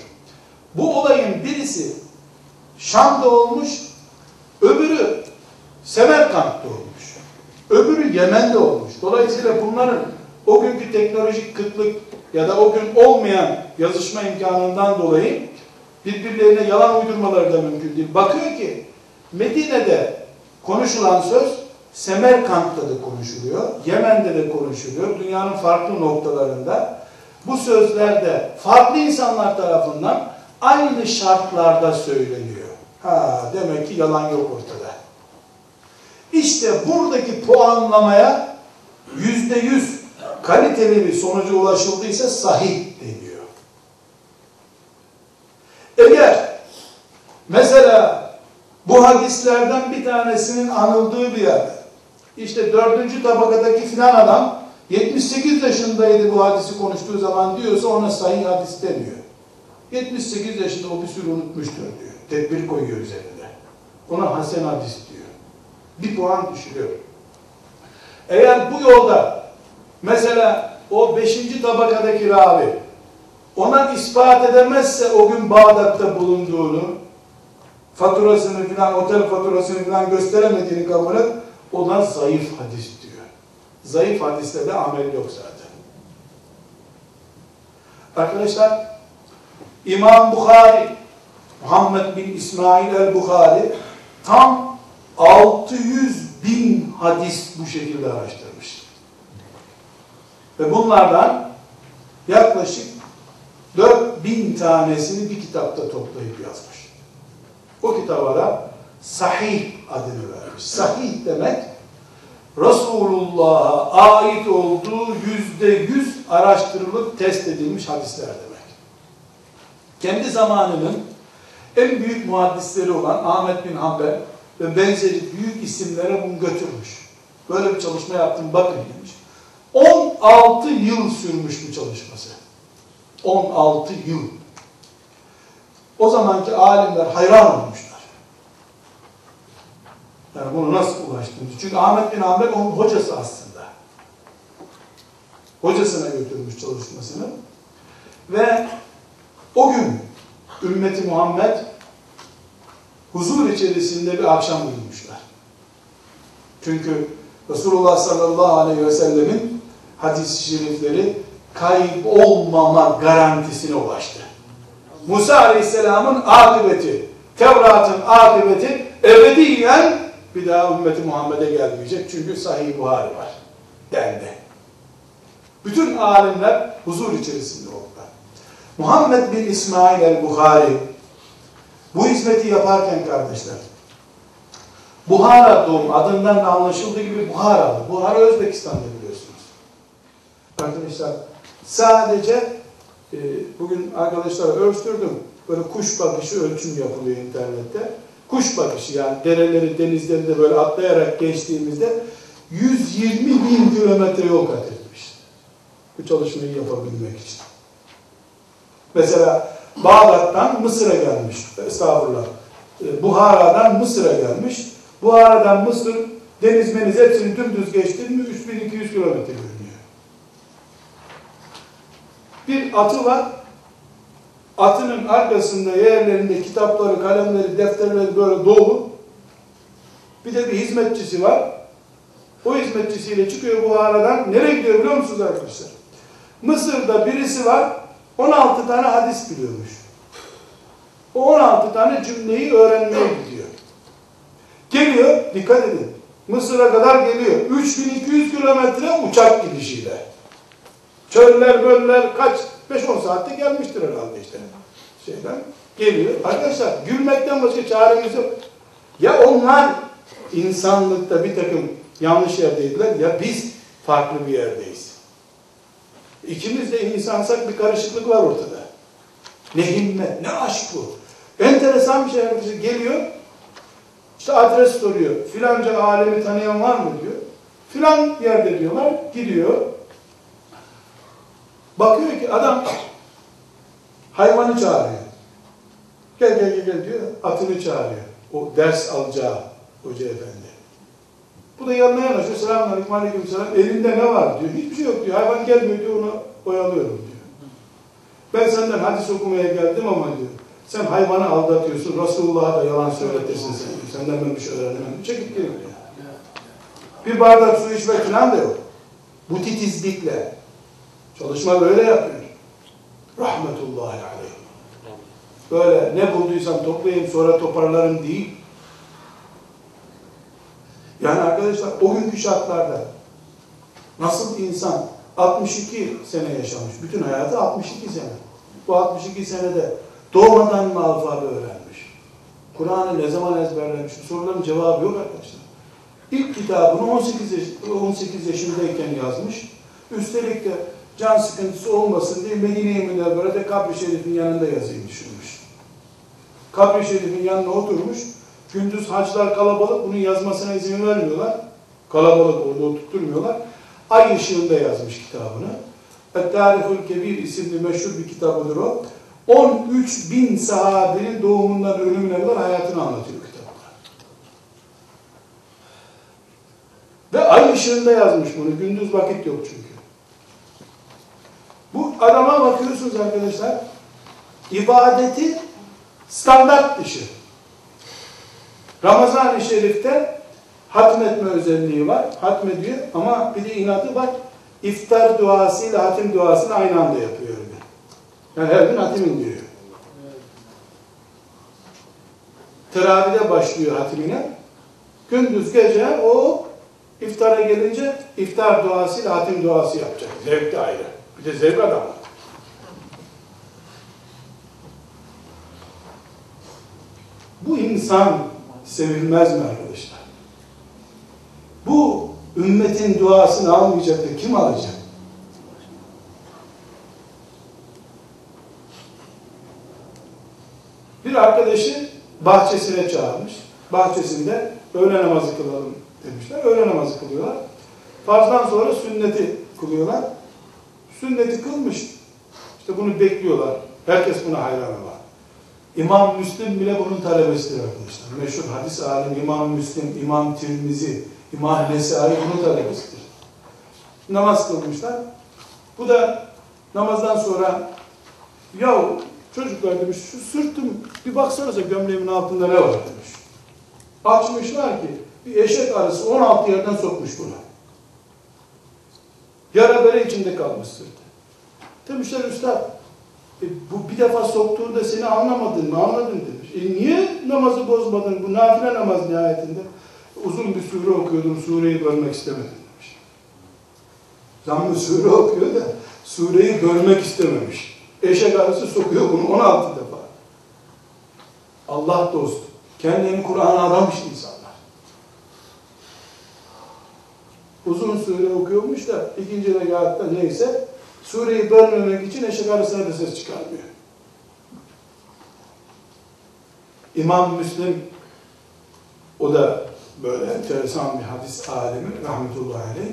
Bu olayın birisi Şam'da olmuş, öbürü Semerkant'ta olmuş. Öbürü Yemen'de olmuş. Dolayısıyla bunların o günkü teknolojik kıtlık ya da o gün olmayan yazışma imkanından dolayı birbirlerine yalan uydurmaları da mümkün değil. Bakıyor ki Medine'de konuşulan söz Semerkant'ta da konuşuluyor, Yemen'de de konuşuluyor, dünyanın farklı noktalarında. Bu sözler de farklı insanlar tarafından aynı şartlarda söyleniyor. Ha, demek ki yalan yok ortada. İşte buradaki puanlamaya yüzde yüz kaliteli bir sonuca ulaşıldıysa sahih deniyor. Eğer mesela bu hadislerden bir tanesinin anıldığı bir yerde işte dördüncü tabakadaki filan adam 78 yaşındaydı bu hadisi konuştuğu zaman diyorsa ona sahih hadis demiyor. 78 yaşında o bir sürü unutmuştur diyor. Tedbir koyuyor üzerinde. Ona hasen hadis diyor. Bir puan düşürüyor. Eğer bu yolda mesela o beşinci tabakadaki ravi ona ispat edemezse o gün Bağdat'ta bulunduğunu faturasını filan otel faturasını filan gösteremediğini kabul et ona zayıf hadis diyor. Zayıf hadiste de amel yok zaten. Arkadaşlar İmam Bukhari Muhammed bin İsmail el-Bukhari tam 600 bin hadis bu şekilde araştırmış. Ve bunlardan yaklaşık 4000 tanesini bir kitapta toplayıp yazmış. O kitaba da sahih adını vermiş. Sahih demek Resulullah'a ait olduğu yüzde yüz araştırılıp test edilmiş hadisler demek. Kendi zamanının en büyük muhaddisleri olan Ahmet bin Hanbel ve benzeri büyük isimlere bunu götürmüş. Böyle bir çalışma yaptım bakın demiş. 16 yıl sürmüş bu çalışması. 16 yıl. O zamanki alimler hayran olmuşlar. Yani bunu nasıl ulaştınız? Çünkü Ahmet bin Hanbel onun hocası aslında. Hocasına götürmüş çalışmasını. Ve o gün ümmeti Muhammed huzur içerisinde bir akşam uyumuşlar. Çünkü Resulullah sallallahu aleyhi ve sellemin hadis-i şerifleri kaybolmama garantisine ulaştı. Musa aleyhisselamın akıbeti, Tevrat'ın akıbeti ebediyen bir daha ümmeti Muhammed'e gelmeyecek. Çünkü sahih Buhari var. Dendi. Bütün alimler huzur içerisinde oldular. Muhammed bin İsmail el-Buhari bu hizmeti yaparken kardeşler Buhara doğum adından da anlaşıldığı gibi Buhara. Buhara Özbekistan'da. Arkadaşlar sadece e, bugün arkadaşlar ölçtürdüm. Böyle kuş bakışı ölçüm yapılıyor internette. Kuş bakışı yani dereleri, denizleri de böyle atlayarak geçtiğimizde 120 bin kilometre yol kat etmiş. Bu çalışmayı yapabilmek için. Mesela Bağdat'tan Mısır'a gelmiş. Estağfurullah. E, Buhara'dan Mısır'a gelmiş. Buhara'dan Mısır deniz meniz hepsini dümdüz geçtin mi 3200 kilometre Bir atı var. Atının arkasında yerlerinde kitapları, kalemleri, defterleri böyle dolu. Bir de bir hizmetçisi var. O hizmetçisiyle çıkıyor Buhara'dan. Nereye gidiyor biliyor musunuz arkadaşlar? Mısır'da birisi var. 16 tane hadis biliyormuş. O 16 tane cümleyi öğrenmeye gidiyor. Geliyor, dikkat edin. Mısır'a kadar geliyor. 3200 kilometre uçak gidişiyle. Çöller, böller kaç? 5-10 saatte gelmiştir herhalde işte. Şeyden geliyor. Arkadaşlar gülmekten başka çaremiz yok. Ya onlar insanlıkta bir takım yanlış yerdeydiler ya biz farklı bir yerdeyiz. İkimiz de insansak bir karışıklık var ortada. Ne himmet, ne aşk bu. Enteresan bir şey arkadaşlar geliyor. İşte adres soruyor. Filanca alemi tanıyan var mı diyor. Filan yerde diyorlar. Gidiyor. Bakıyor ki adam hayvanı çağırıyor. Gel gel gel diyor. Atını çağırıyor. O ders alacağı hoca efendi. Bu da yanına yanaşıyor. Selamun aleyküm, aleyküm selam. Elinde ne var diyor. Hiçbir şey yok diyor. Hayvan gelmiyor diyor. Onu oyalıyorum diyor. Ben senden hadis okumaya geldim ama diyor. Sen hayvanı aldatıyorsun. Resulullah'a da yalan söyletirsin sen. Senden ben bir şey öğrenemem. Çekip gelin diyor. Bir bardak su içmek falan da yok. Bu titizlikle. Çalışma böyle yapıyor. Rahmetullahi aleyh. Böyle ne bulduysam toplayayım sonra toparlarım değil. Yani arkadaşlar o günkü şartlarda nasıl insan 62 sene yaşamış, bütün hayatı 62 sene. Bu 62 senede doğmadan mı alfabe öğrenmiş? Kur'an'ı ne zaman ezberlemiş? Bu soruların cevabı yok arkadaşlar. İlk kitabını 18, yaş 18 yaşındayken yazmış. Üstelik de can sıkıntısı olmasın diye Medine-i Münevvere'de kabri şerifin yanında yazıyı düşünmüş. Kabri şerifin yanına oturmuş. Gündüz hacılar kalabalık, bunun yazmasına izin vermiyorlar. Kalabalık orada oturtturmuyorlar. Ay ışığında yazmış kitabını. Et-Tarihul Kebir isimli meşhur bir kitabıdır o. 13 bin sahabenin doğumundan ölümüne kadar hayatını anlatıyor kitaplar. Ve ay ışığında yazmış bunu. Gündüz vakit yok çünkü. Bu adama bakıyorsunuz arkadaşlar. ibadeti standart dışı. Ramazan-ı Şerif'te hatmetme özelliği var. Hatmediyor ama bir de inadı var. İftar duasıyla hatim duasını aynı anda yapıyor. Yani her gün hatim indiriyor. Teravide başlıyor hatimine. Gündüz gece o iftara gelince iftar duasıyla hatim duası yapacak. Zevk de ayrı. Bir de zevk adamı. Bu insan sevilmez mi arkadaşlar? Bu ümmetin duasını almayacak da kim alacak? Bir arkadaşı bahçesine çağırmış. Bahçesinde öğle namazı kılalım demişler. Öğle namazı kılıyorlar. Farzdan sonra sünneti kılıyorlar. Sünneti kılmış. İşte bunu bekliyorlar. Herkes buna hayran var. İmam Müslim bile bunun talebesidir arkadaşlar. Meşhur hadis alim İmam Müslim, İmam Tirmizi, İmam Nesai bunun talebesidir. Namaz kılmışlar. Bu da namazdan sonra ya çocuklar demiş şu sırtım bir baksanıza gömleğimin altında ne var demiş. Açmışlar ki bir eşek arısı 16 yerden sokmuş bunu. Yara bere içinde kalmış sırtı. Demişler üstad e, bu bir defa soktuğunda seni anlamadın mı? Anladın demiş. E niye namazı bozmadın? Bu nafile namaz nihayetinde. Uzun bir sure okuyordum, sureyi bölmek istemedim demiş. Zammı sure okuyor da sureyi bölmek istememiş. Eşek arısı sokuyor bunu 16 defa. Allah dostu. Kendini Kur'an'a adamış insanlar. Uzun sure okuyormuş da ikinci rekatta neyse sureyi bölmemek için eşek arasına da ses çıkarmıyor. İmam Müslim o da böyle enteresan bir hadis alemi rahmetullahi aleyh.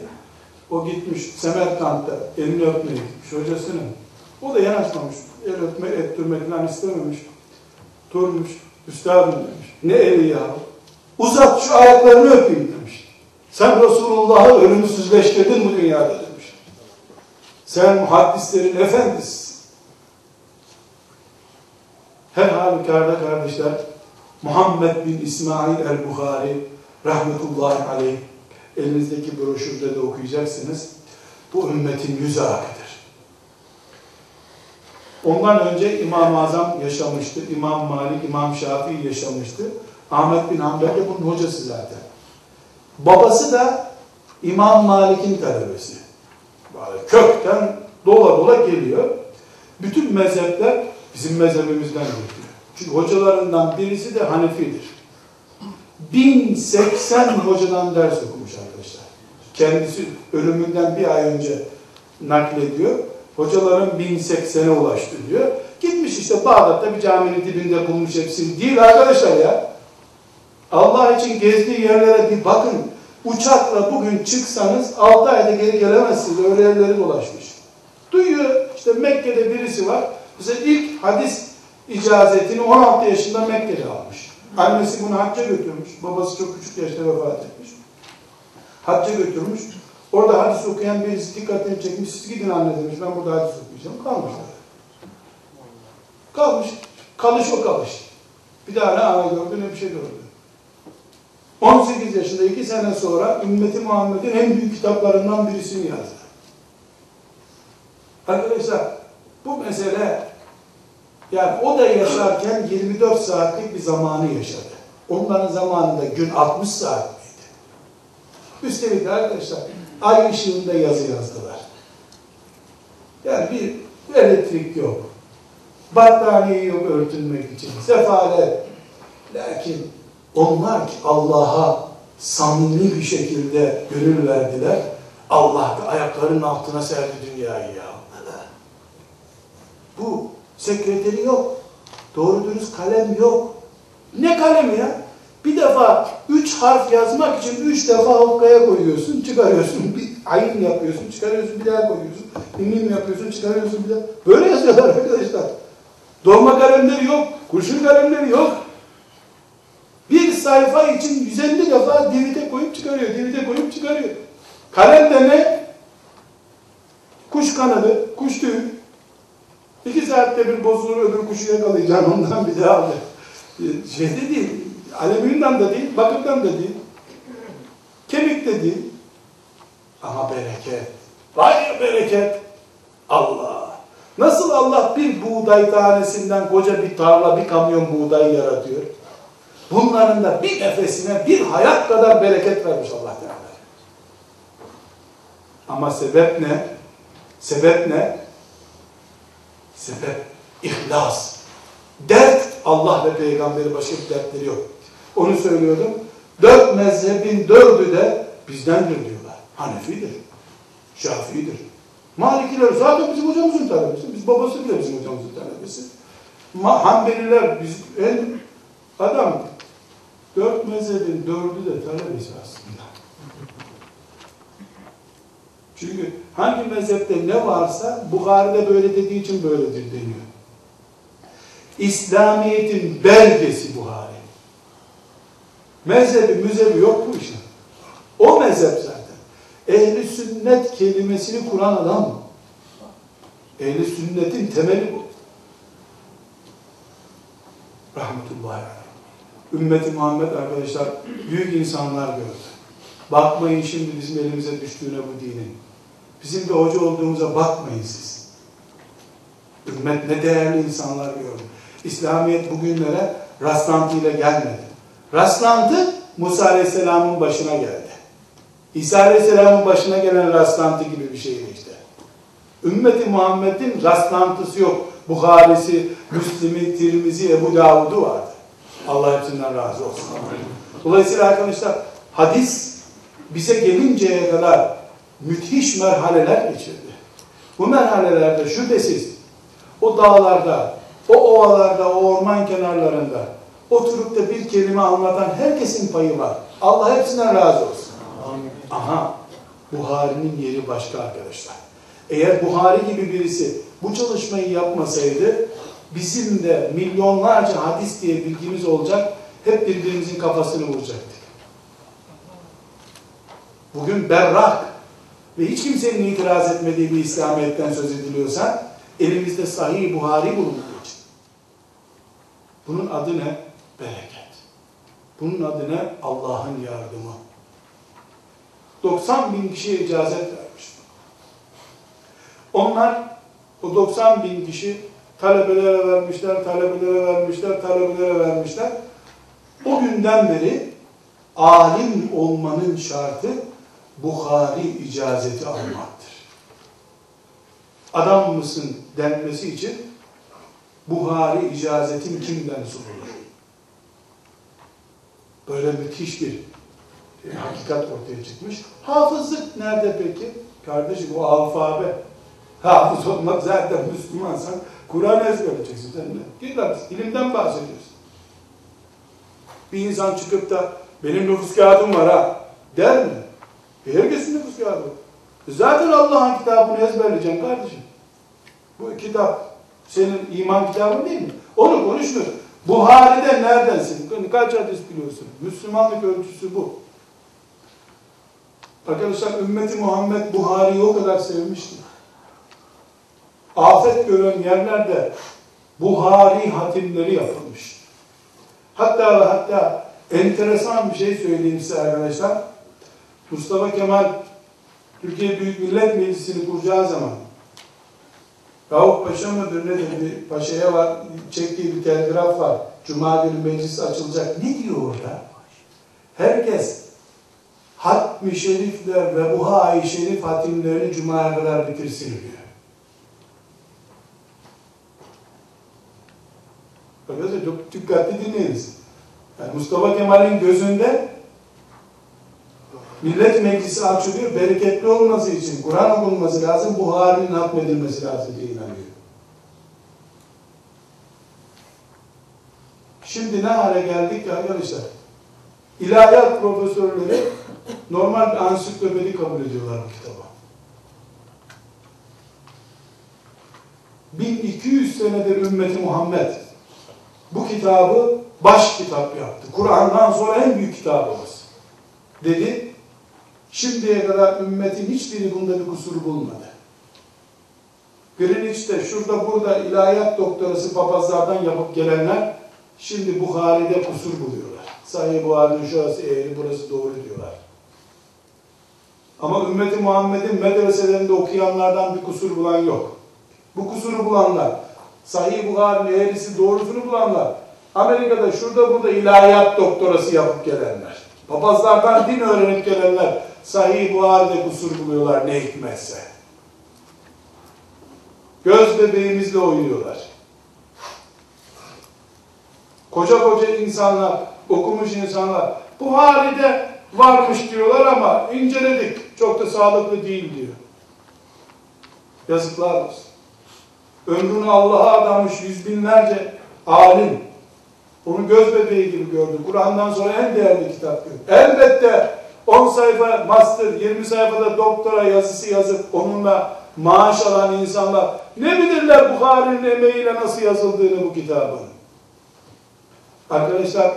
O gitmiş Semerkant'ta elini öpmeye gitmiş hocasının. O da yanaşmamış. El öpme, ettirmek falan istememiş. Durmuş. Üstadım demiş. Ne eli ya? Uzat şu ayaklarını öpeyim. Sen Resulullah'ı ölümsüzleştirdin bu dünyada demiş. Sen muhaddislerin efendisisin. Her halükarda kardeşler Muhammed bin İsmail el-Bukhari rahmetullahi aleyh elinizdeki broşürde de okuyacaksınız. Bu ümmetin yüz akıdır. Ondan önce İmam-ı Azam yaşamıştı. İmam Malik, İmam Şafii yaşamıştı. Ahmet bin Hanbel de bunun hocası zaten. Babası da İmam Malik'in talebesi. Böyle kökten dola dola geliyor. Bütün mezhepler bizim mezhebimizden geliyor. Çünkü hocalarından birisi de Hanefi'dir. 1080 hocadan ders okumuş arkadaşlar. Kendisi ölümünden bir ay önce naklediyor. Hocaların 1080'e ulaştı diyor. Gitmiş işte Bağdat'ta bir caminin dibinde bulmuş hepsini. Değil arkadaşlar ya. Allah için gezdiği yerlere bir bakın. Uçakla bugün çıksanız 6 ayda geri gelemezsiniz. Öyle yerleri dolaşmış. Duyuyor işte Mekke'de birisi var. Mesela ilk hadis icazetini 16 yaşında Mekke'de almış. Annesi bunu hacca götürmüş. Babası çok küçük yaşta vefat etmiş. Hacca götürmüş. Orada hadis okuyan birisi dikkatini çekmiş. Siz gidin anne demiş. Ben burada hadis okuyacağım. Kalmışlar. Kalmış. Kalış o kalış. Bir daha ne ana gördü ne bir şey gördü. 18 yaşında iki sene sonra ümmeti Muhammed'in en büyük kitaplarından birisini yazdı. Arkadaşlar Bu mesele yani o da yaşarken 24 saatlik bir zamanı yaşadı. Onların zamanında gün 60 saat miydi? Üstelik arkadaşlar ay ışığında yazı yazdılar. Yani bir elektrik yok. Battaniye yok örtünmek için. Sefalet. Lakin onlar ki Allah'a samimi bir şekilde gönül verdiler. Allah da ayaklarının altına serdi dünyayı ya. Bu sekreteri yok. Doğru dürüst kalem yok. Ne kalemi ya? Bir defa üç harf yazmak için üç defa halkaya koyuyorsun, çıkarıyorsun. Bir ayın yapıyorsun, çıkarıyorsun, bir daha koyuyorsun. Bir mim yapıyorsun, çıkarıyorsun, bir daha. Böyle yazıyorlar arkadaşlar. Dolma kalemleri yok, kurşun kalemleri yok. Sayfa için 150 defa divite koyup çıkarıyor, divite koyup çıkarıyor. Kalem de ne? Kuş kanadı, kuş tüyü. İki saatte bir bozulur, öbür kuşu yakalayacaksın, ondan bir daha alır. Şeyde değil, alüminyumdan da değil, bakırdan da değil, kemik de değil. Ama bereket, vay bereket, Allah. Nasıl Allah bir buğday tanesinden koca bir tarla, bir kamyon buğday yaratıyor? Bunların da bir nefesine bir hayat kadar bereket vermiş Allah Teala. Ama sebep ne? Sebep ne? Sebep ihlas. Dert Allah ve peygamberi başka bir dertleri yok. Onu söylüyordum. Dört mezhebin dördü de bizdendir diyorlar. Hanefidir. Şafii'dir. Malikiler zaten bizim hocamızın talebesi. Biz babası bile bizim hocamızın talebesi. Hanbeliler biz en adam dört mezhebin dördü de talebesi aslında. Çünkü hangi mezhepte ne varsa Bukhari'de böyle dediği için böyledir deniyor. İslamiyet'in belgesi Buhari. Mezhebi müzebi yok bu işin. O mezhep zaten. Ehli sünnet kelimesini kuran adam Ehli sünnetin temeli bu. Rahmetullahi aleyh. Ümmeti Muhammed arkadaşlar büyük insanlar gördü. Bakmayın şimdi bizim elimize düştüğüne bu dinin. Bizim de hoca olduğumuza bakmayın siz. Ümmet ne değerli insanlar gördü. İslamiyet bugünlere rastlantıyla gelmedi. Rastlantı Musa Aleyhisselam'ın başına geldi. İsa Aleyhisselam'ın başına gelen rastlantı gibi bir şeydi işte. Ümmeti Muhammed'in rastlantısı yok. Buharisi, Müslim'i, Tirmizi, Ebu Davud'u vardı. Allah hepsinden razı olsun. Dolayısıyla arkadaşlar hadis bize gelinceye kadar müthiş merhaleler geçirdi. Bu merhalelerde şüphesiz o dağlarda, o ovalarda, o orman kenarlarında oturup da bir kelime anlatan herkesin payı var. Allah hepsinden razı olsun. Amin. Aha, Buhari'nin yeri başka arkadaşlar. Eğer Buhari gibi birisi bu çalışmayı yapmasaydı bizim de milyonlarca hadis diye bilgimiz olacak, hep birbirimizin kafasını vuracaktık. Bugün berrak ve hiç kimsenin itiraz etmediği bir İslamiyet'ten söz ediliyorsa elimizde sahih Buhari bulunduğu için. Bunun adı ne? Bereket. Bunun adı ne? Allah'ın yardımı. 90 bin kişiye icazet vermiş. Onlar o 90 bin kişi talebelere vermişler, talebelere vermişler, talebelere vermişler. O günden beri alim olmanın şartı Bukhari icazeti almaktır. Adam mısın denmesi için Buhari icazetin kimden sorulur? Böyle müthiş bir hakikat ortaya çıkmış. Hafızlık nerede peki? Kardeşim o alfabe. Hafız olmak zaten Müslümansan Kur'an ezberleyeceksin sen de. Git ilimden bahsediyorsun. Bir insan çıkıp da benim nüfus kağıdım var ha der mi? Herkesin nüfus kağıdı var. Zaten Allah'ın kitabını ezberleyeceksin kardeşim. Bu kitap senin iman kitabın değil mi? Onu konuşmuyoruz. Buhari'de neredensin? Kaç hadis biliyorsun? Müslümanlık ölçüsü bu. Arkadaşlar ümmeti Muhammed Buhari'yi o kadar sevmişti. Afet gören yerlerde Buhari hatimleri yapılmış. Hatta ve hatta enteresan bir şey söyleyeyim size arkadaşlar. Mustafa Kemal Türkiye Büyük Millet Meclisi'ni kuracağı zaman Rauf Paşa mıdır nedir bir paşaya var, çektiği bir telgraf var. Cuma günü meclis açılacak. Ne diyor orada? Herkes hatmi şerifler ve buhai şerif hatimlerini Cuma'ya kadar bitirsin diyor. Arkadaşlar çok dikkatli dinleyiniz. Yani Mustafa Kemal'in gözünde millet meclisi açılıyor, bereketli olması için Kur'an okunması lazım, Buhari'nin hatmedilmesi lazım diye inanıyor. Şimdi ne hale geldik ya arkadaşlar? İlahiyat profesörleri normal bir ansiklopedi kabul ediyorlar bu kitabı. 1200 senedir ümmeti Muhammed bu kitabı baş kitap yaptı. Kur'an'dan sonra en büyük kitabımız. Dedi. Şimdiye kadar ümmetin hiçbiri bunda bir kusur bulmadı. Greenwich'te şurada burada ilahiyat doktorası papazlardan yapıp gelenler şimdi Bukhari'de kusur buluyorlar. Sahih Buhari'nin şurası eğri, burası doğru diyorlar. Ama ümmeti Muhammed'in medreselerinde okuyanlardan bir kusur bulan yok. Bu kusuru bulanlar, Sahih Buhari'nin eğrisi doğrusunu bulanlar, Amerika'da şurada burada ilahiyat doktorası yapıp gelenler, papazlardan din öğrenip gelenler, Sahih Buhari'de kusur buluyorlar ne hikmetse. Göz bebeğimizle oynuyorlar. Koca koca insanlar, okumuş insanlar, Buhari'de varmış diyorlar ama inceledik, çok da sağlıklı değil diyor. Yazıklar olsun. Ömrünü Allah'a adamış yüz binlerce alim, onu göz bebeği gibi gördü. Kur'an'dan sonra en değerli kitap gördü. Elbette 10 sayfa master, 20 sayfada doktora yazısı yazıp onunla maaş alan insanlar ne bilirler Bukhari'nin emeğiyle nasıl yazıldığını bu kitabın. Arkadaşlar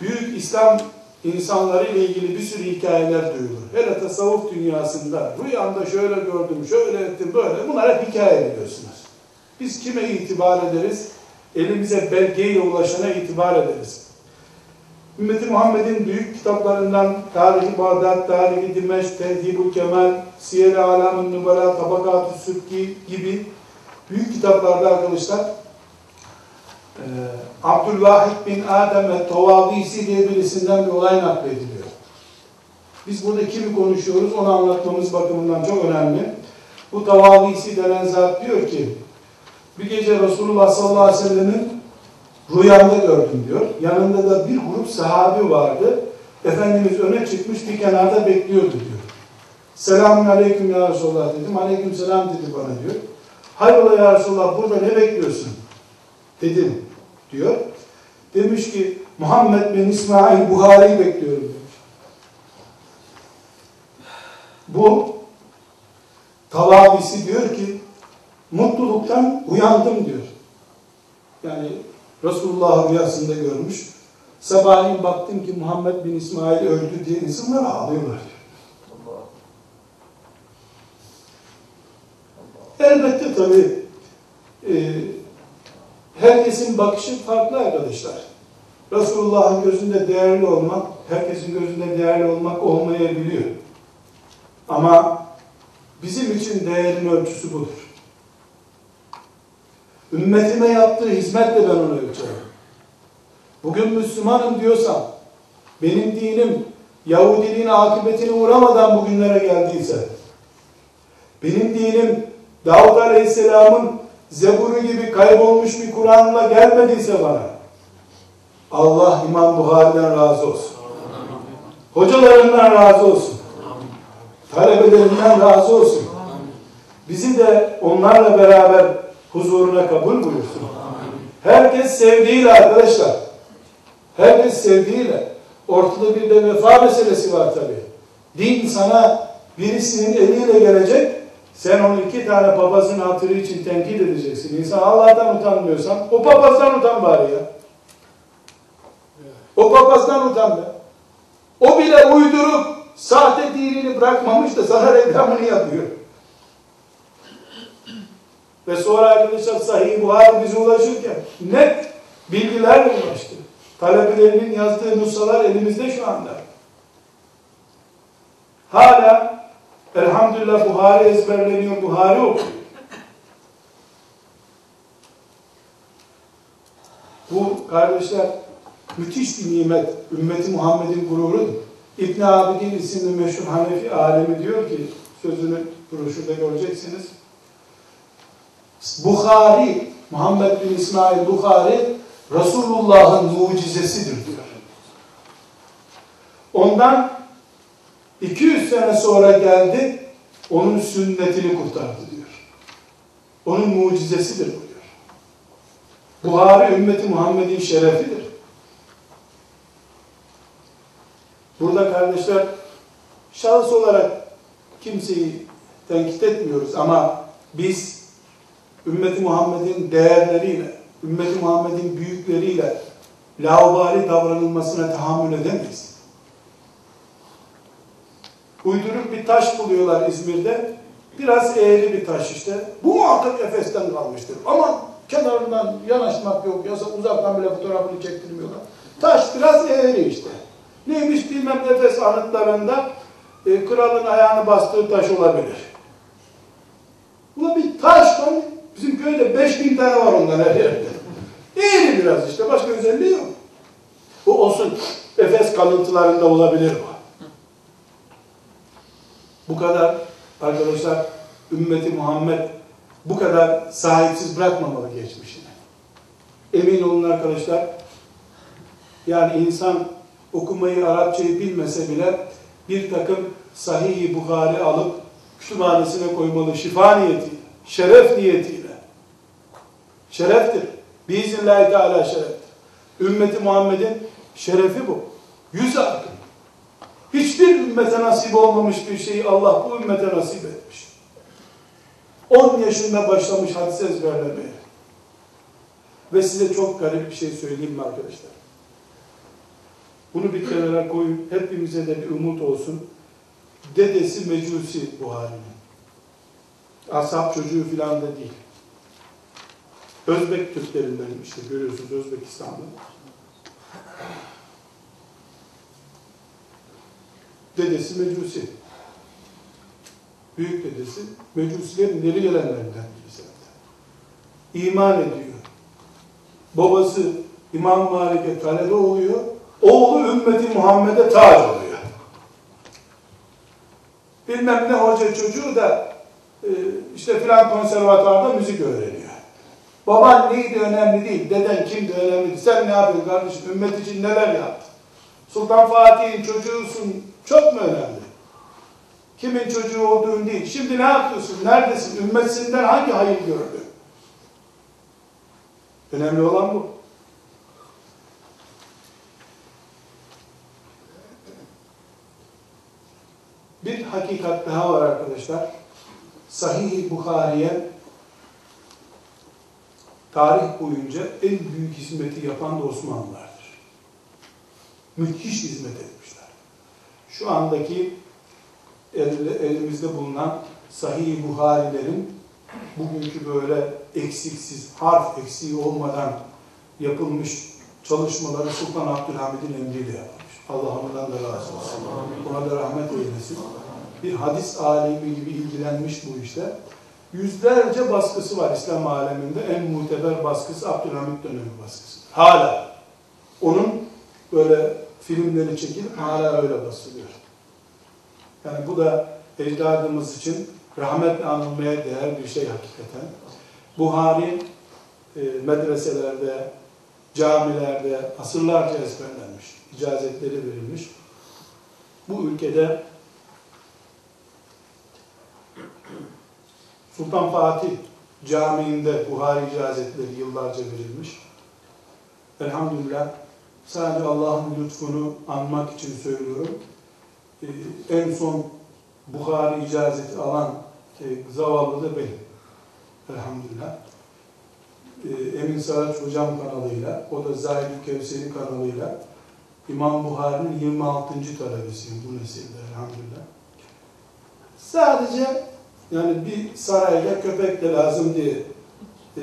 büyük İslam insanları ile ilgili bir sürü hikayeler duyulur. Hele tasavvuf dünyasında rüyamda şöyle gördüm, şöyle ettim, böyle. Bunlar hep hikaye biliyorsunuz. Biz kime itibar ederiz? Elimize belgeyle ulaşana itibar ederiz. Ümmeti Muhammed'in büyük kitaplarından Tarih-i Bağdat, Tarih-i Dimeş, Tehdibul Kemal, Siyer-i Alam-ı Nubara, Tabakat-ı Sübki gibi büyük kitaplarda arkadaşlar e, Abdülvahid bin Adem Tovavisi diye birisinden bir olay naklediliyor. Biz burada kimi konuşuyoruz onu anlatmamız bakımından çok önemli. Bu Tavavisi denen zat diyor ki bir gece Resulullah sallallahu aleyhi ve sellem'in rüyamda gördüm diyor. Yanında da bir grup sahabi vardı. Efendimiz öne çıkmış bir kenarda bekliyordu diyor. Selamun aleyküm ya Resulullah dedim. Aleyküm selam dedi bana diyor. Hayrola ya Resulullah burada ne bekliyorsun? Dedim diyor. Demiş ki Muhammed bin İsmail Buhari'yi bekliyorum demiş. Bu tavavisi diyor ki mutluluktan uyandım diyor. Yani Resulullah rüyasında görmüş. Sabahleyin baktım ki Muhammed bin İsmail öldü diye insanlar ağlıyorlar diyor. Elbette tabi e, herkesin bakışı farklı arkadaşlar. Resulullah'ın gözünde değerli olmak, herkesin gözünde değerli olmak olmayabiliyor. Ama bizim için değerin ölçüsü budur. Ümmetime yaptığı hizmetle ben onu ölçerim. Bugün Müslümanım diyorsam, benim dinim Yahudiliğin akıbetine uğramadan bugünlere geldiyse, benim dinim Davud Aleyhisselam'ın Zebur'u gibi kaybolmuş bir Kur'an'la gelmediyse bana, Allah İmam Buhari'den razı olsun. Hocalarından razı olsun. Talebelerinden razı olsun. Bizi de onlarla beraber huzuruna kabul buyursun. Herkes sevdiğiyle arkadaşlar. Herkes sevdiğiyle. Ortada bir de vefa meselesi var tabi. Din sana birisinin eliyle gelecek, sen onu iki tane papazın hatırı için tenkit edeceksin. İnsan Allah'tan utanmıyorsan, o papazdan utan bari ya. O papazdan utan be. O bile uydurup sahte dinini bırakmamış da sana reklamını yapıyor. Ve sonra arkadaşlar Sahih Buhari bize ulaşırken net bilgilerle ulaştı. Talebelerinin yazdığı nussalar elimizde şu anda. Hala Elhamdülillah Buhari ezberleniyor, Buhari okuyor. Bu kardeşler müthiş bir nimet. Ümmeti Muhammed'in gururudur. İbn Abidin isimli meşhur Hanefi alemi diyor ki, sözünü broşürde göreceksiniz. Bukhari, Muhammed bin İsmail Bukhari, Resulullah'ın mucizesidir diyor. Ondan 200 sene sonra geldi, onun sünnetini kurtardı diyor. Onun mucizesidir bu diyor. Buhari ümmeti Muhammed'in şerefidir. Burada kardeşler şahıs olarak kimseyi tenkit etmiyoruz ama biz ümmeti Muhammed'in değerleriyle, ümmeti Muhammed'in büyükleriyle laubali davranılmasına tahammül edemeyiz. Uydurup bir taş buluyorlar İzmir'de. Biraz eğri bir taş işte. Bu muhakkak Efes'ten kalmıştır. Ama kenarından yanaşmak yok. Yasa uzaktan bile fotoğrafını çektirmiyorlar. Taş biraz eğri işte. Neymiş bilmem Efes anıtlarında e, kralın ayağını bastığı taş olabilir. Bu bir taş lan. Bizim köyde 5000 tane var ondan her yerde. Eğri biraz işte. Başka özelliği yok. Bu olsun. Efes kalıntılarında olabilir bu. Bu kadar arkadaşlar ümmeti Muhammed bu kadar sahipsiz bırakmamalı geçmişini. Emin olun arkadaşlar yani insan okumayı Arapçayı bilmese bile bir takım sahih Bukhari alıp kütüphanesine koymalı şifa niyetiyle, şeref niyetiyle. Şereftir. Biiznillahü Teala şereftir. Ümmeti Muhammed'in şerefi bu. Yüz. Hiçbir ümmete nasip olmamış bir şeyi Allah bu ümmete nasip etmiş. 10 yaşında başlamış hadis ezberlemeye. Ve size çok garip bir şey söyleyeyim mi arkadaşlar? Bunu bir kenara koyun. Hepimize de bir umut olsun. Dedesi Mecusi Buhari'nin. Ashab çocuğu filan da değil. Özbek Türklerinden işte görüyorsunuz Özbekistan'da. Dedesi Mecusi. Büyük dedesi Mecusilerin ileri gelenlerinden birisi. İman ediyor. Babası İmam Malik'e talebe oluyor. Oğlu ümmeti Muhammed'e tac oluyor. Bilmem ne hoca çocuğu da e, işte filan konservatuarda müzik öğreniyor. Baban neydi önemli değil, deden kimdi önemli değil. Sen ne yapıyorsun kardeşim, ümmet için neler yaptın? Sultan Fatih'in çocuğusun, çok mu önemli? Kimin çocuğu olduğun değil. Şimdi ne yapıyorsun, neredesin, ümmetinden hangi hayır gördün? Önemli olan bu. Bir hakikat daha var arkadaşlar. Sahih-i Bukhari'ye tarih boyunca en büyük hizmeti yapan da Osmanlılardır. Müthiş hizmet etmişler. Şu andaki elimizde bulunan Sahih-i Buhari'lerin bugünkü böyle eksiksiz, harf eksiği olmadan yapılmış çalışmaları Sultan Abdülhamid'in emriyle yapılmış. Allah ondan da razı olsun. Ona da rahmet eylesin. Bir hadis alimi gibi ilgilenmiş bu işte. Yüzlerce baskısı var İslam aleminde. En muteber baskısı Abdülhamid dönemi baskısı. Hala. Onun böyle filmleri çekilip hala öyle basılıyor. Yani bu da ecdadımız için rahmetle anılmaya değer bir şey hakikaten. Buhari e, medreselerde, camilerde asırlarca ezberlenmiş, icazetleri verilmiş. Bu ülkede Sultan Fatih Camii'nde Buhari icazetleri yıllarca verilmiş. Elhamdülillah sadece Allah'ın lütfunu anmak için söylüyorum. Ee, en son Buhari icazeti alan e, zavallı da benim. Elhamdülillah. Ee, Emin Saraç Hocam kanalıyla, o da Zahid Kevser'in kanalıyla İmam Buhari'nin 26. talebesiyim bu nesilde elhamdülillah. Sadece yani bir sarayda köpek de lazım diye e,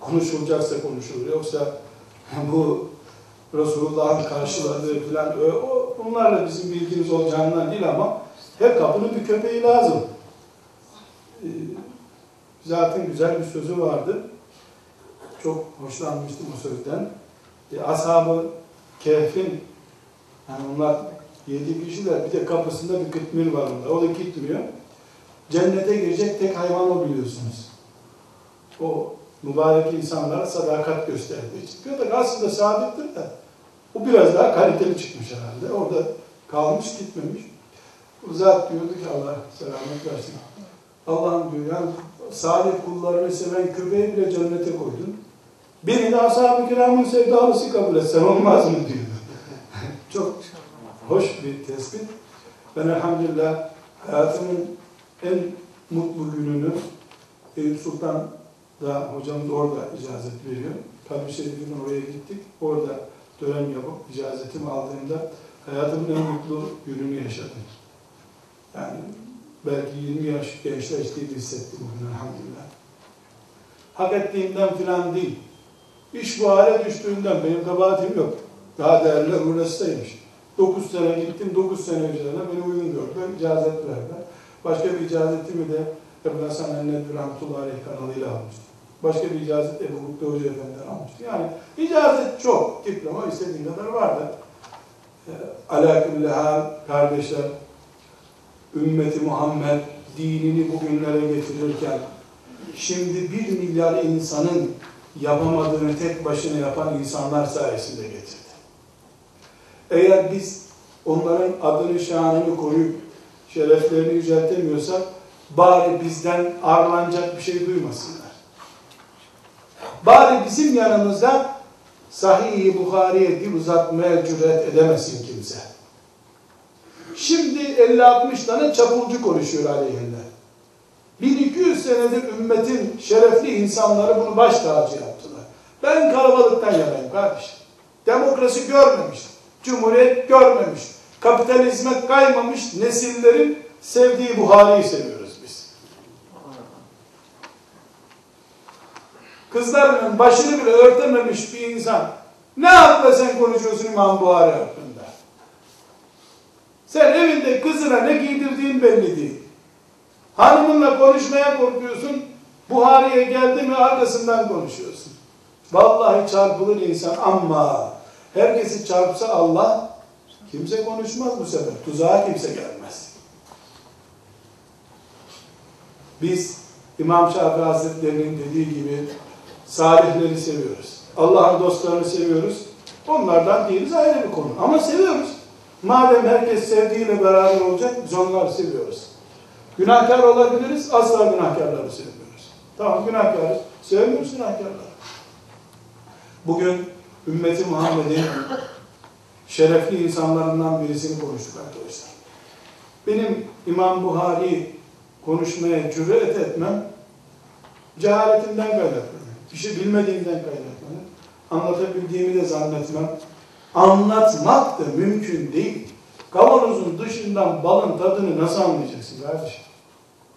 konuşulacaksa konuşulur. Yoksa bu Resulullah'ın karşıladığı falan o, bunlarla bizim bilgimiz olacağından değil ama her kapının bir köpeği lazım. E, zaten güzel bir sözü vardı. Çok hoşlanmıştım o sözden. E, Ashab-ı Kehf'in yani onlar yedi kişiler bir de kapısında bir kıtmir var onda. O da gitmiyor. Cennete girecek tek hayvan o biliyorsunuz. O mübarek insanlara sadakat gösterdiği çıkıyor da aslında sadıktır da biraz daha kaliteli çıkmış herhalde. Orada kalmış gitmemiş. O zat diyordu ki Allah selamet versin. Allah'ım diyor yani salih kullarını seven köpeği bile cennete koydun. De ashab-ı kiramın sevdalısı kabul etsen olmaz mı diyor. Çok hoş bir tespit. Ben elhamdülillah hayatımın en mutlu gününü Eyüp Sultan da hocamız orada icazet veriyor. Kabri Şerif'in oraya gittik. Orada dönem yapıp icazetimi aldığımda hayatımın en mutlu gününü yaşadım. Yani belki 20 yaş gençleştiğini hissettim bugün elhamdülillah. Hak ettiğimden filan değil. İş bu hale düştüğünden benim kabahatim yok. Daha değerli uğraşsaymış. 9 sene gittim, 9 sene üzerine beni uygun gördü. icazet verdi. Başka bir icazetimi de Ebu Hasan Ennedri Rahmetullahi Aleyh kanalıyla almıştım. Başka bir icazet Ebu Mutlu Hoca Efendi'den almıştım. Yani icazet çok, diploma istediğin kadar vardı. E, Alâküllehâl kardeşler, ümmeti Muhammed dinini bugünlere getirirken şimdi bir milyar insanın yapamadığını tek başına yapan insanlar sayesinde getirdi. Eğer biz onların adını, şanını koruyup şereflerini yüceltemiyorsak bari bizden arlanacak bir şey duymasınlar. Bari bizim yanımızda Sahih-i Bukhari'ye dil uzatmaya cüret edemesin kimse. Şimdi 50-60 tane çapulcu konuşuyor aleyhinde. 1200 senedir ümmetin şerefli insanları bunu baş tacı yaptılar. Ben kalabalıktan yanayım kardeşim. Demokrasi görmemiş, cumhuriyet görmemiş, kapitalizme kaymamış nesillerin sevdiği Buhari'yi seviyoruz biz. Kızlarının başını bile örtememiş bir insan ne hakla sen konuşuyorsun İmam Buhari hakkında? Sen evinde kızına ne giydirdiğin belli değil. Hanımınla konuşmaya korkuyorsun. Buhari'ye geldi mi arkasından konuşuyorsun. Vallahi çarpılır insan ama herkesi çarpsa Allah kimse konuşmaz bu sefer. Tuzağa kimse gelmez. Biz İmam Şafii Hazretleri'nin dediği gibi salihleri seviyoruz. Allah'ın dostlarını seviyoruz. Onlardan değiliz ayrı bir konu. Ama seviyoruz. Madem herkes sevdiğiyle beraber olacak, biz onları seviyoruz. Günahkar olabiliriz, asla günahkarları sevmiyoruz. Tamam günahkarız, sevmiyoruz günahkarları. Bugün ümmeti Muhammed'in şerefli insanlarından birisini konuştuk arkadaşlar. Benim İmam Buhari konuşmaya cüret etmem, cehaletimden kaynaklanır. Şey bilmediğimden kaynaklanır. Anlatabildiğimi de zannetmem. Anlatmak da mümkün değil. Kavanozun dışından balın tadını nasıl anlayacaksın kardeşim?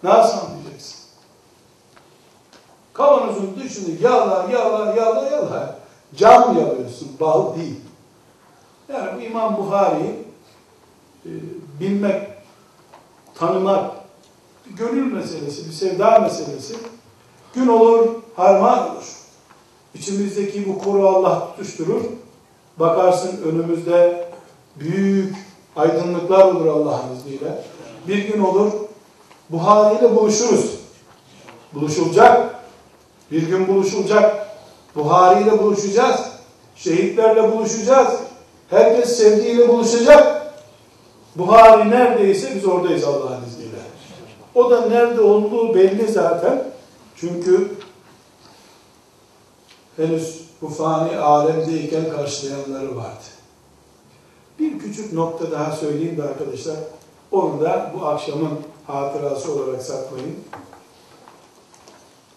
Nasıl anlayacaksın? Kavanozun dışını yala yala yala yala. Cam yalıyorsun, bal değil. Yani bu İmam Buhari e, bilmek, tanımak bir gönül meselesi, bir sevda meselesi. Gün olur, harman olur. İçimizdeki bu kuru Allah tutuşturur. Bakarsın önümüzde büyük aydınlıklar olur Allah'ın izniyle. Bir gün olur, Buhari ile buluşuruz. Buluşulacak. Bir gün buluşulacak. Buhari ile buluşacağız. Şehitlerle buluşacağız. Herkes sevdiğiyle buluşacak. Buhari neredeyse biz oradayız Allah'ın izniyle. O da nerede olduğu belli zaten. Çünkü henüz bu fani alemdeyken karşılayanları vardı. Bir küçük nokta daha söyleyeyim de arkadaşlar. Onu da bu akşamın hatırası olarak saklayın.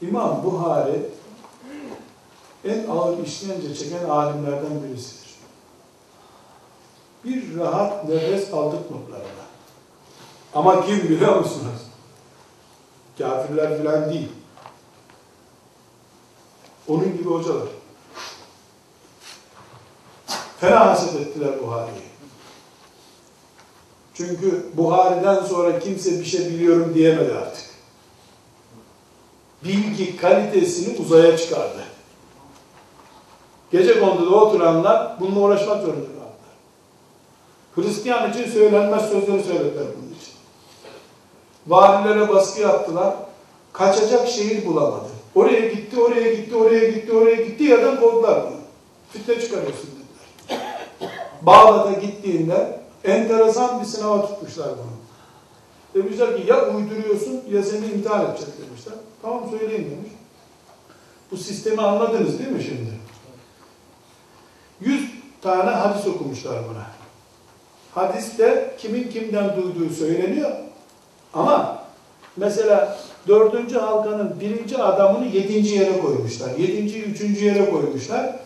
İmam Buhari en ağır işkence çeken alimlerden birisidir. Bir rahat nefes aldık notlarına. Ama kim biliyor musunuz? Kafirler filan değil. Onun gibi hocalar. Fena haset ettiler Buhari'yi. Çünkü Buhari'den sonra kimse bir şey biliyorum diyemedi artık. Bilgi kalitesini uzaya çıkardı. Gece konduda oturanlar bununla uğraşmak zorunda kaldılar. Hristiyan için söylenmez sözleri söylediler bunun için. Valilere baskı yaptılar. Kaçacak şehir bulamadı. Oraya gitti, oraya gitti, oraya gitti, oraya gitti yerden kovdular bunu. Fitne çıkarıyorsun dediler. Bağdat'a gittiğinde enteresan bir sınava tutmuşlar bunu. Demişler ki ya uyduruyorsun ya seni imtihan edecek demişler. Tamam söyleyeyim demiş. Bu sistemi anladınız değil mi şimdi? Yüz tane hadis okumuşlar buna. Hadiste kimin kimden duyduğu söyleniyor. Ama mesela dördüncü halkanın birinci adamını yedinci yere koymuşlar. Yedinciyi üçüncü yere koymuşlar.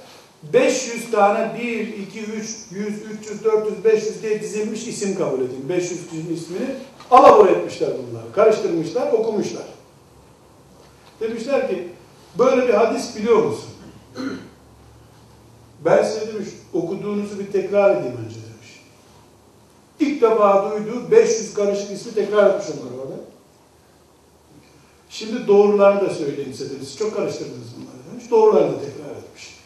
500 tane 1, 2, 3, 100, 300, 400, 500 diye dizilmiş isim kabul edin. 500 kişinin ismini alabor etmişler bunları. Karıştırmışlar, okumuşlar. Demişler ki böyle bir hadis biliyor musun? Ben size demiş okuduğunuzu bir tekrar edeyim önce demiş. İlk defa duyduğu 500 karışık ismi tekrar etmiş onlar orada. Şimdi doğrularını da söyleyeyim size demiş. Çok karıştırdınız bunları demiş. Doğrularını da tekrar etmiş.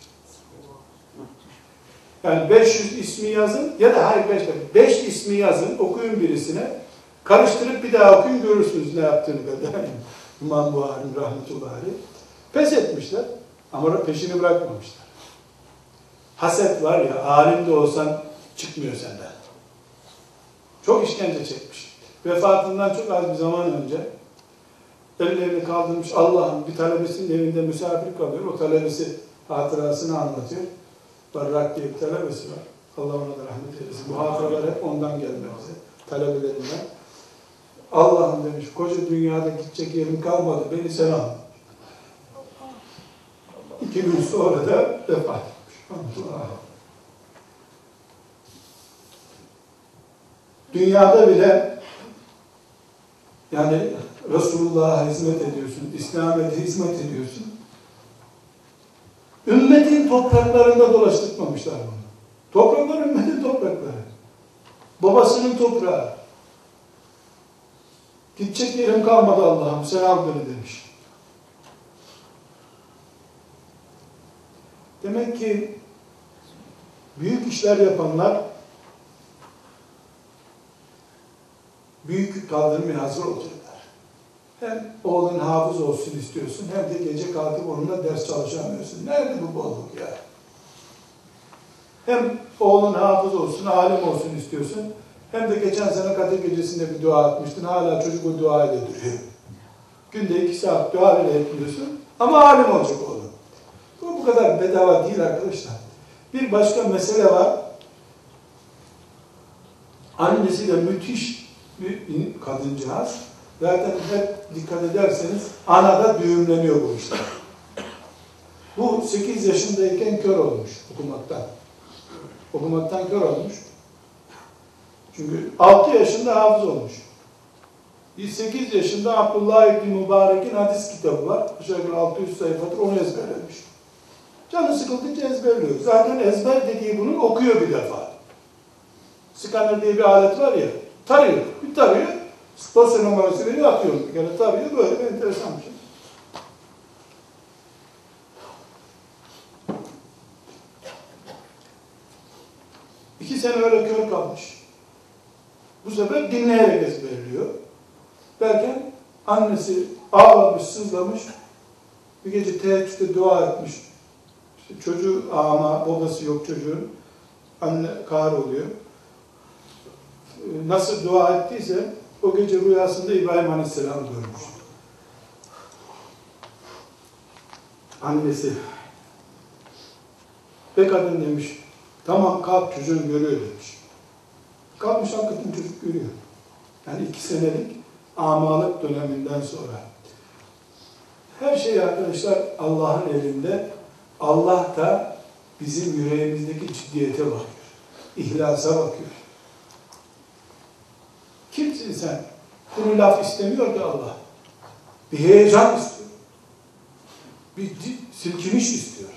Yani 500 ismi yazın ya da hayır 5 5 ismi yazın okuyun birisine. Karıştırıp bir daha okuyun görürsünüz ne yaptığını da. İmam Buhari rahmetullahi aleyh. Pes etmişler ama peşini bırakmamışlar. Haset var ya, alim de olsan çıkmıyor senden. Çok işkence çekmiş. Vefatından çok az bir zaman önce ellerini kaldırmış Allah'ın bir talebesinin evinde misafir kalıyor. O talebesi hatırasını anlatıyor. Barrak diye bir talebesi var. Allah ona da rahmet eylesin. Bu hatıralar hep ondan gelmekte. Talebelerinden. Allah'ım demiş, koca dünyada gidecek yerim kalmadı, beni sen al. İki gün sonra da vefat etmiş. Allah. Dünyada bile yani Resulullah'a hizmet ediyorsun, İslam'a hizmet ediyorsun. Ümmetin topraklarında dolaştırmamışlar bunu. Topraklar ümmetin toprakları. Babasının toprağı. Gidecek yerim kalmadı Allah'ım sen al beni demiş. Demek ki büyük işler yapanlar büyük yük kaldırmaya hazır olacaklar. Hem oğlun hafız olsun istiyorsun hem de gece kalkıp onunla ders çalışamıyorsun. Nerede bu bolluk ya? Hem oğlun hafız olsun, alim olsun istiyorsun. Hem de geçen sene Kadir Gecesi'nde bir dua etmiştin. Hala çocuk o dua ile duruyor. Günde iki saat dua ile etmiyorsun. Ama alim olacak oğlum. Bu bu kadar bedava değil arkadaşlar. Bir başka mesele var. Annesi de müthiş bir kadıncağız. Zaten hep dikkat ederseniz anada düğümleniyor bu işler. Bu 8 yaşındayken kör olmuş okumaktan. Okumaktan kör olmuş. Çünkü 6 yaşında hafız olmuş. 8 yaşında Abdullah İbni Mübarek'in hadis kitabı var. Aşağı yukarı 600 sayfadır onu ezberlemiş. Canı sıkıldıkça ezberliyor. Zaten ezber dediği bunun okuyor bir defa. Skanner diye bir alet var ya, tarıyor. Bir tarıyor, dosya numarası veriyor, atıyor. Yani tarıyor, böyle bir enteresan bir şey. İki sene öyle kör kalmış. Bu sefer dinleyerek ezberliyor. Derken annesi ağlamış, sızlamış. Bir gece teheccüde dua etmiş. İşte çocuğu ama babası yok çocuğun. Anne oluyor. Nasıl dua ettiyse o gece rüyasında İbrahim Aleyhisselam görmüş. Annesi. Ve kadın demiş, tamam kalk çocuğun görüyor demiş. Kalkmış hakikaten çocuk görüyor. Yani iki senelik amalık döneminden sonra. Her şey arkadaşlar Allah'ın elinde. Allah da bizim yüreğimizdeki ciddiyete bakıyor. İhlasa bakıyor. Kimsin sen? Bunu laf istemiyor ki Allah. Bir heyecan istiyor. Bir silkiniş istiyor.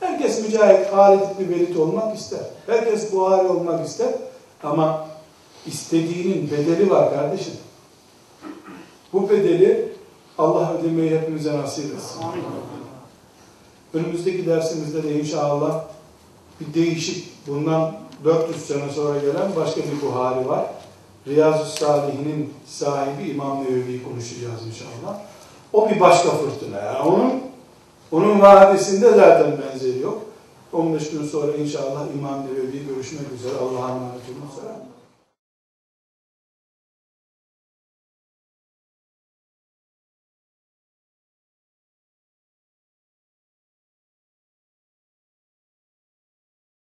Herkes mücahit, Halid bir Velid olmak ister. Herkes Buhari olmak ister. Ama istediğinin bedeli var kardeşim. Bu bedeli Allah ödemeyi hepimize nasip etsin. Önümüzdeki dersimizde de inşallah bir değişik, bundan 400 sene sonra gelen başka bir Buhari var. Riyazu Salihinin sahibi İmam Nevevi'yi konuşacağız inşallah. O bir başka fırtına. Yani onun onun vadisinde zaten benzeri yok. 15 gün sonra inşallah İmam Nevevi görüşmek üzere. Allah'a emanet olun.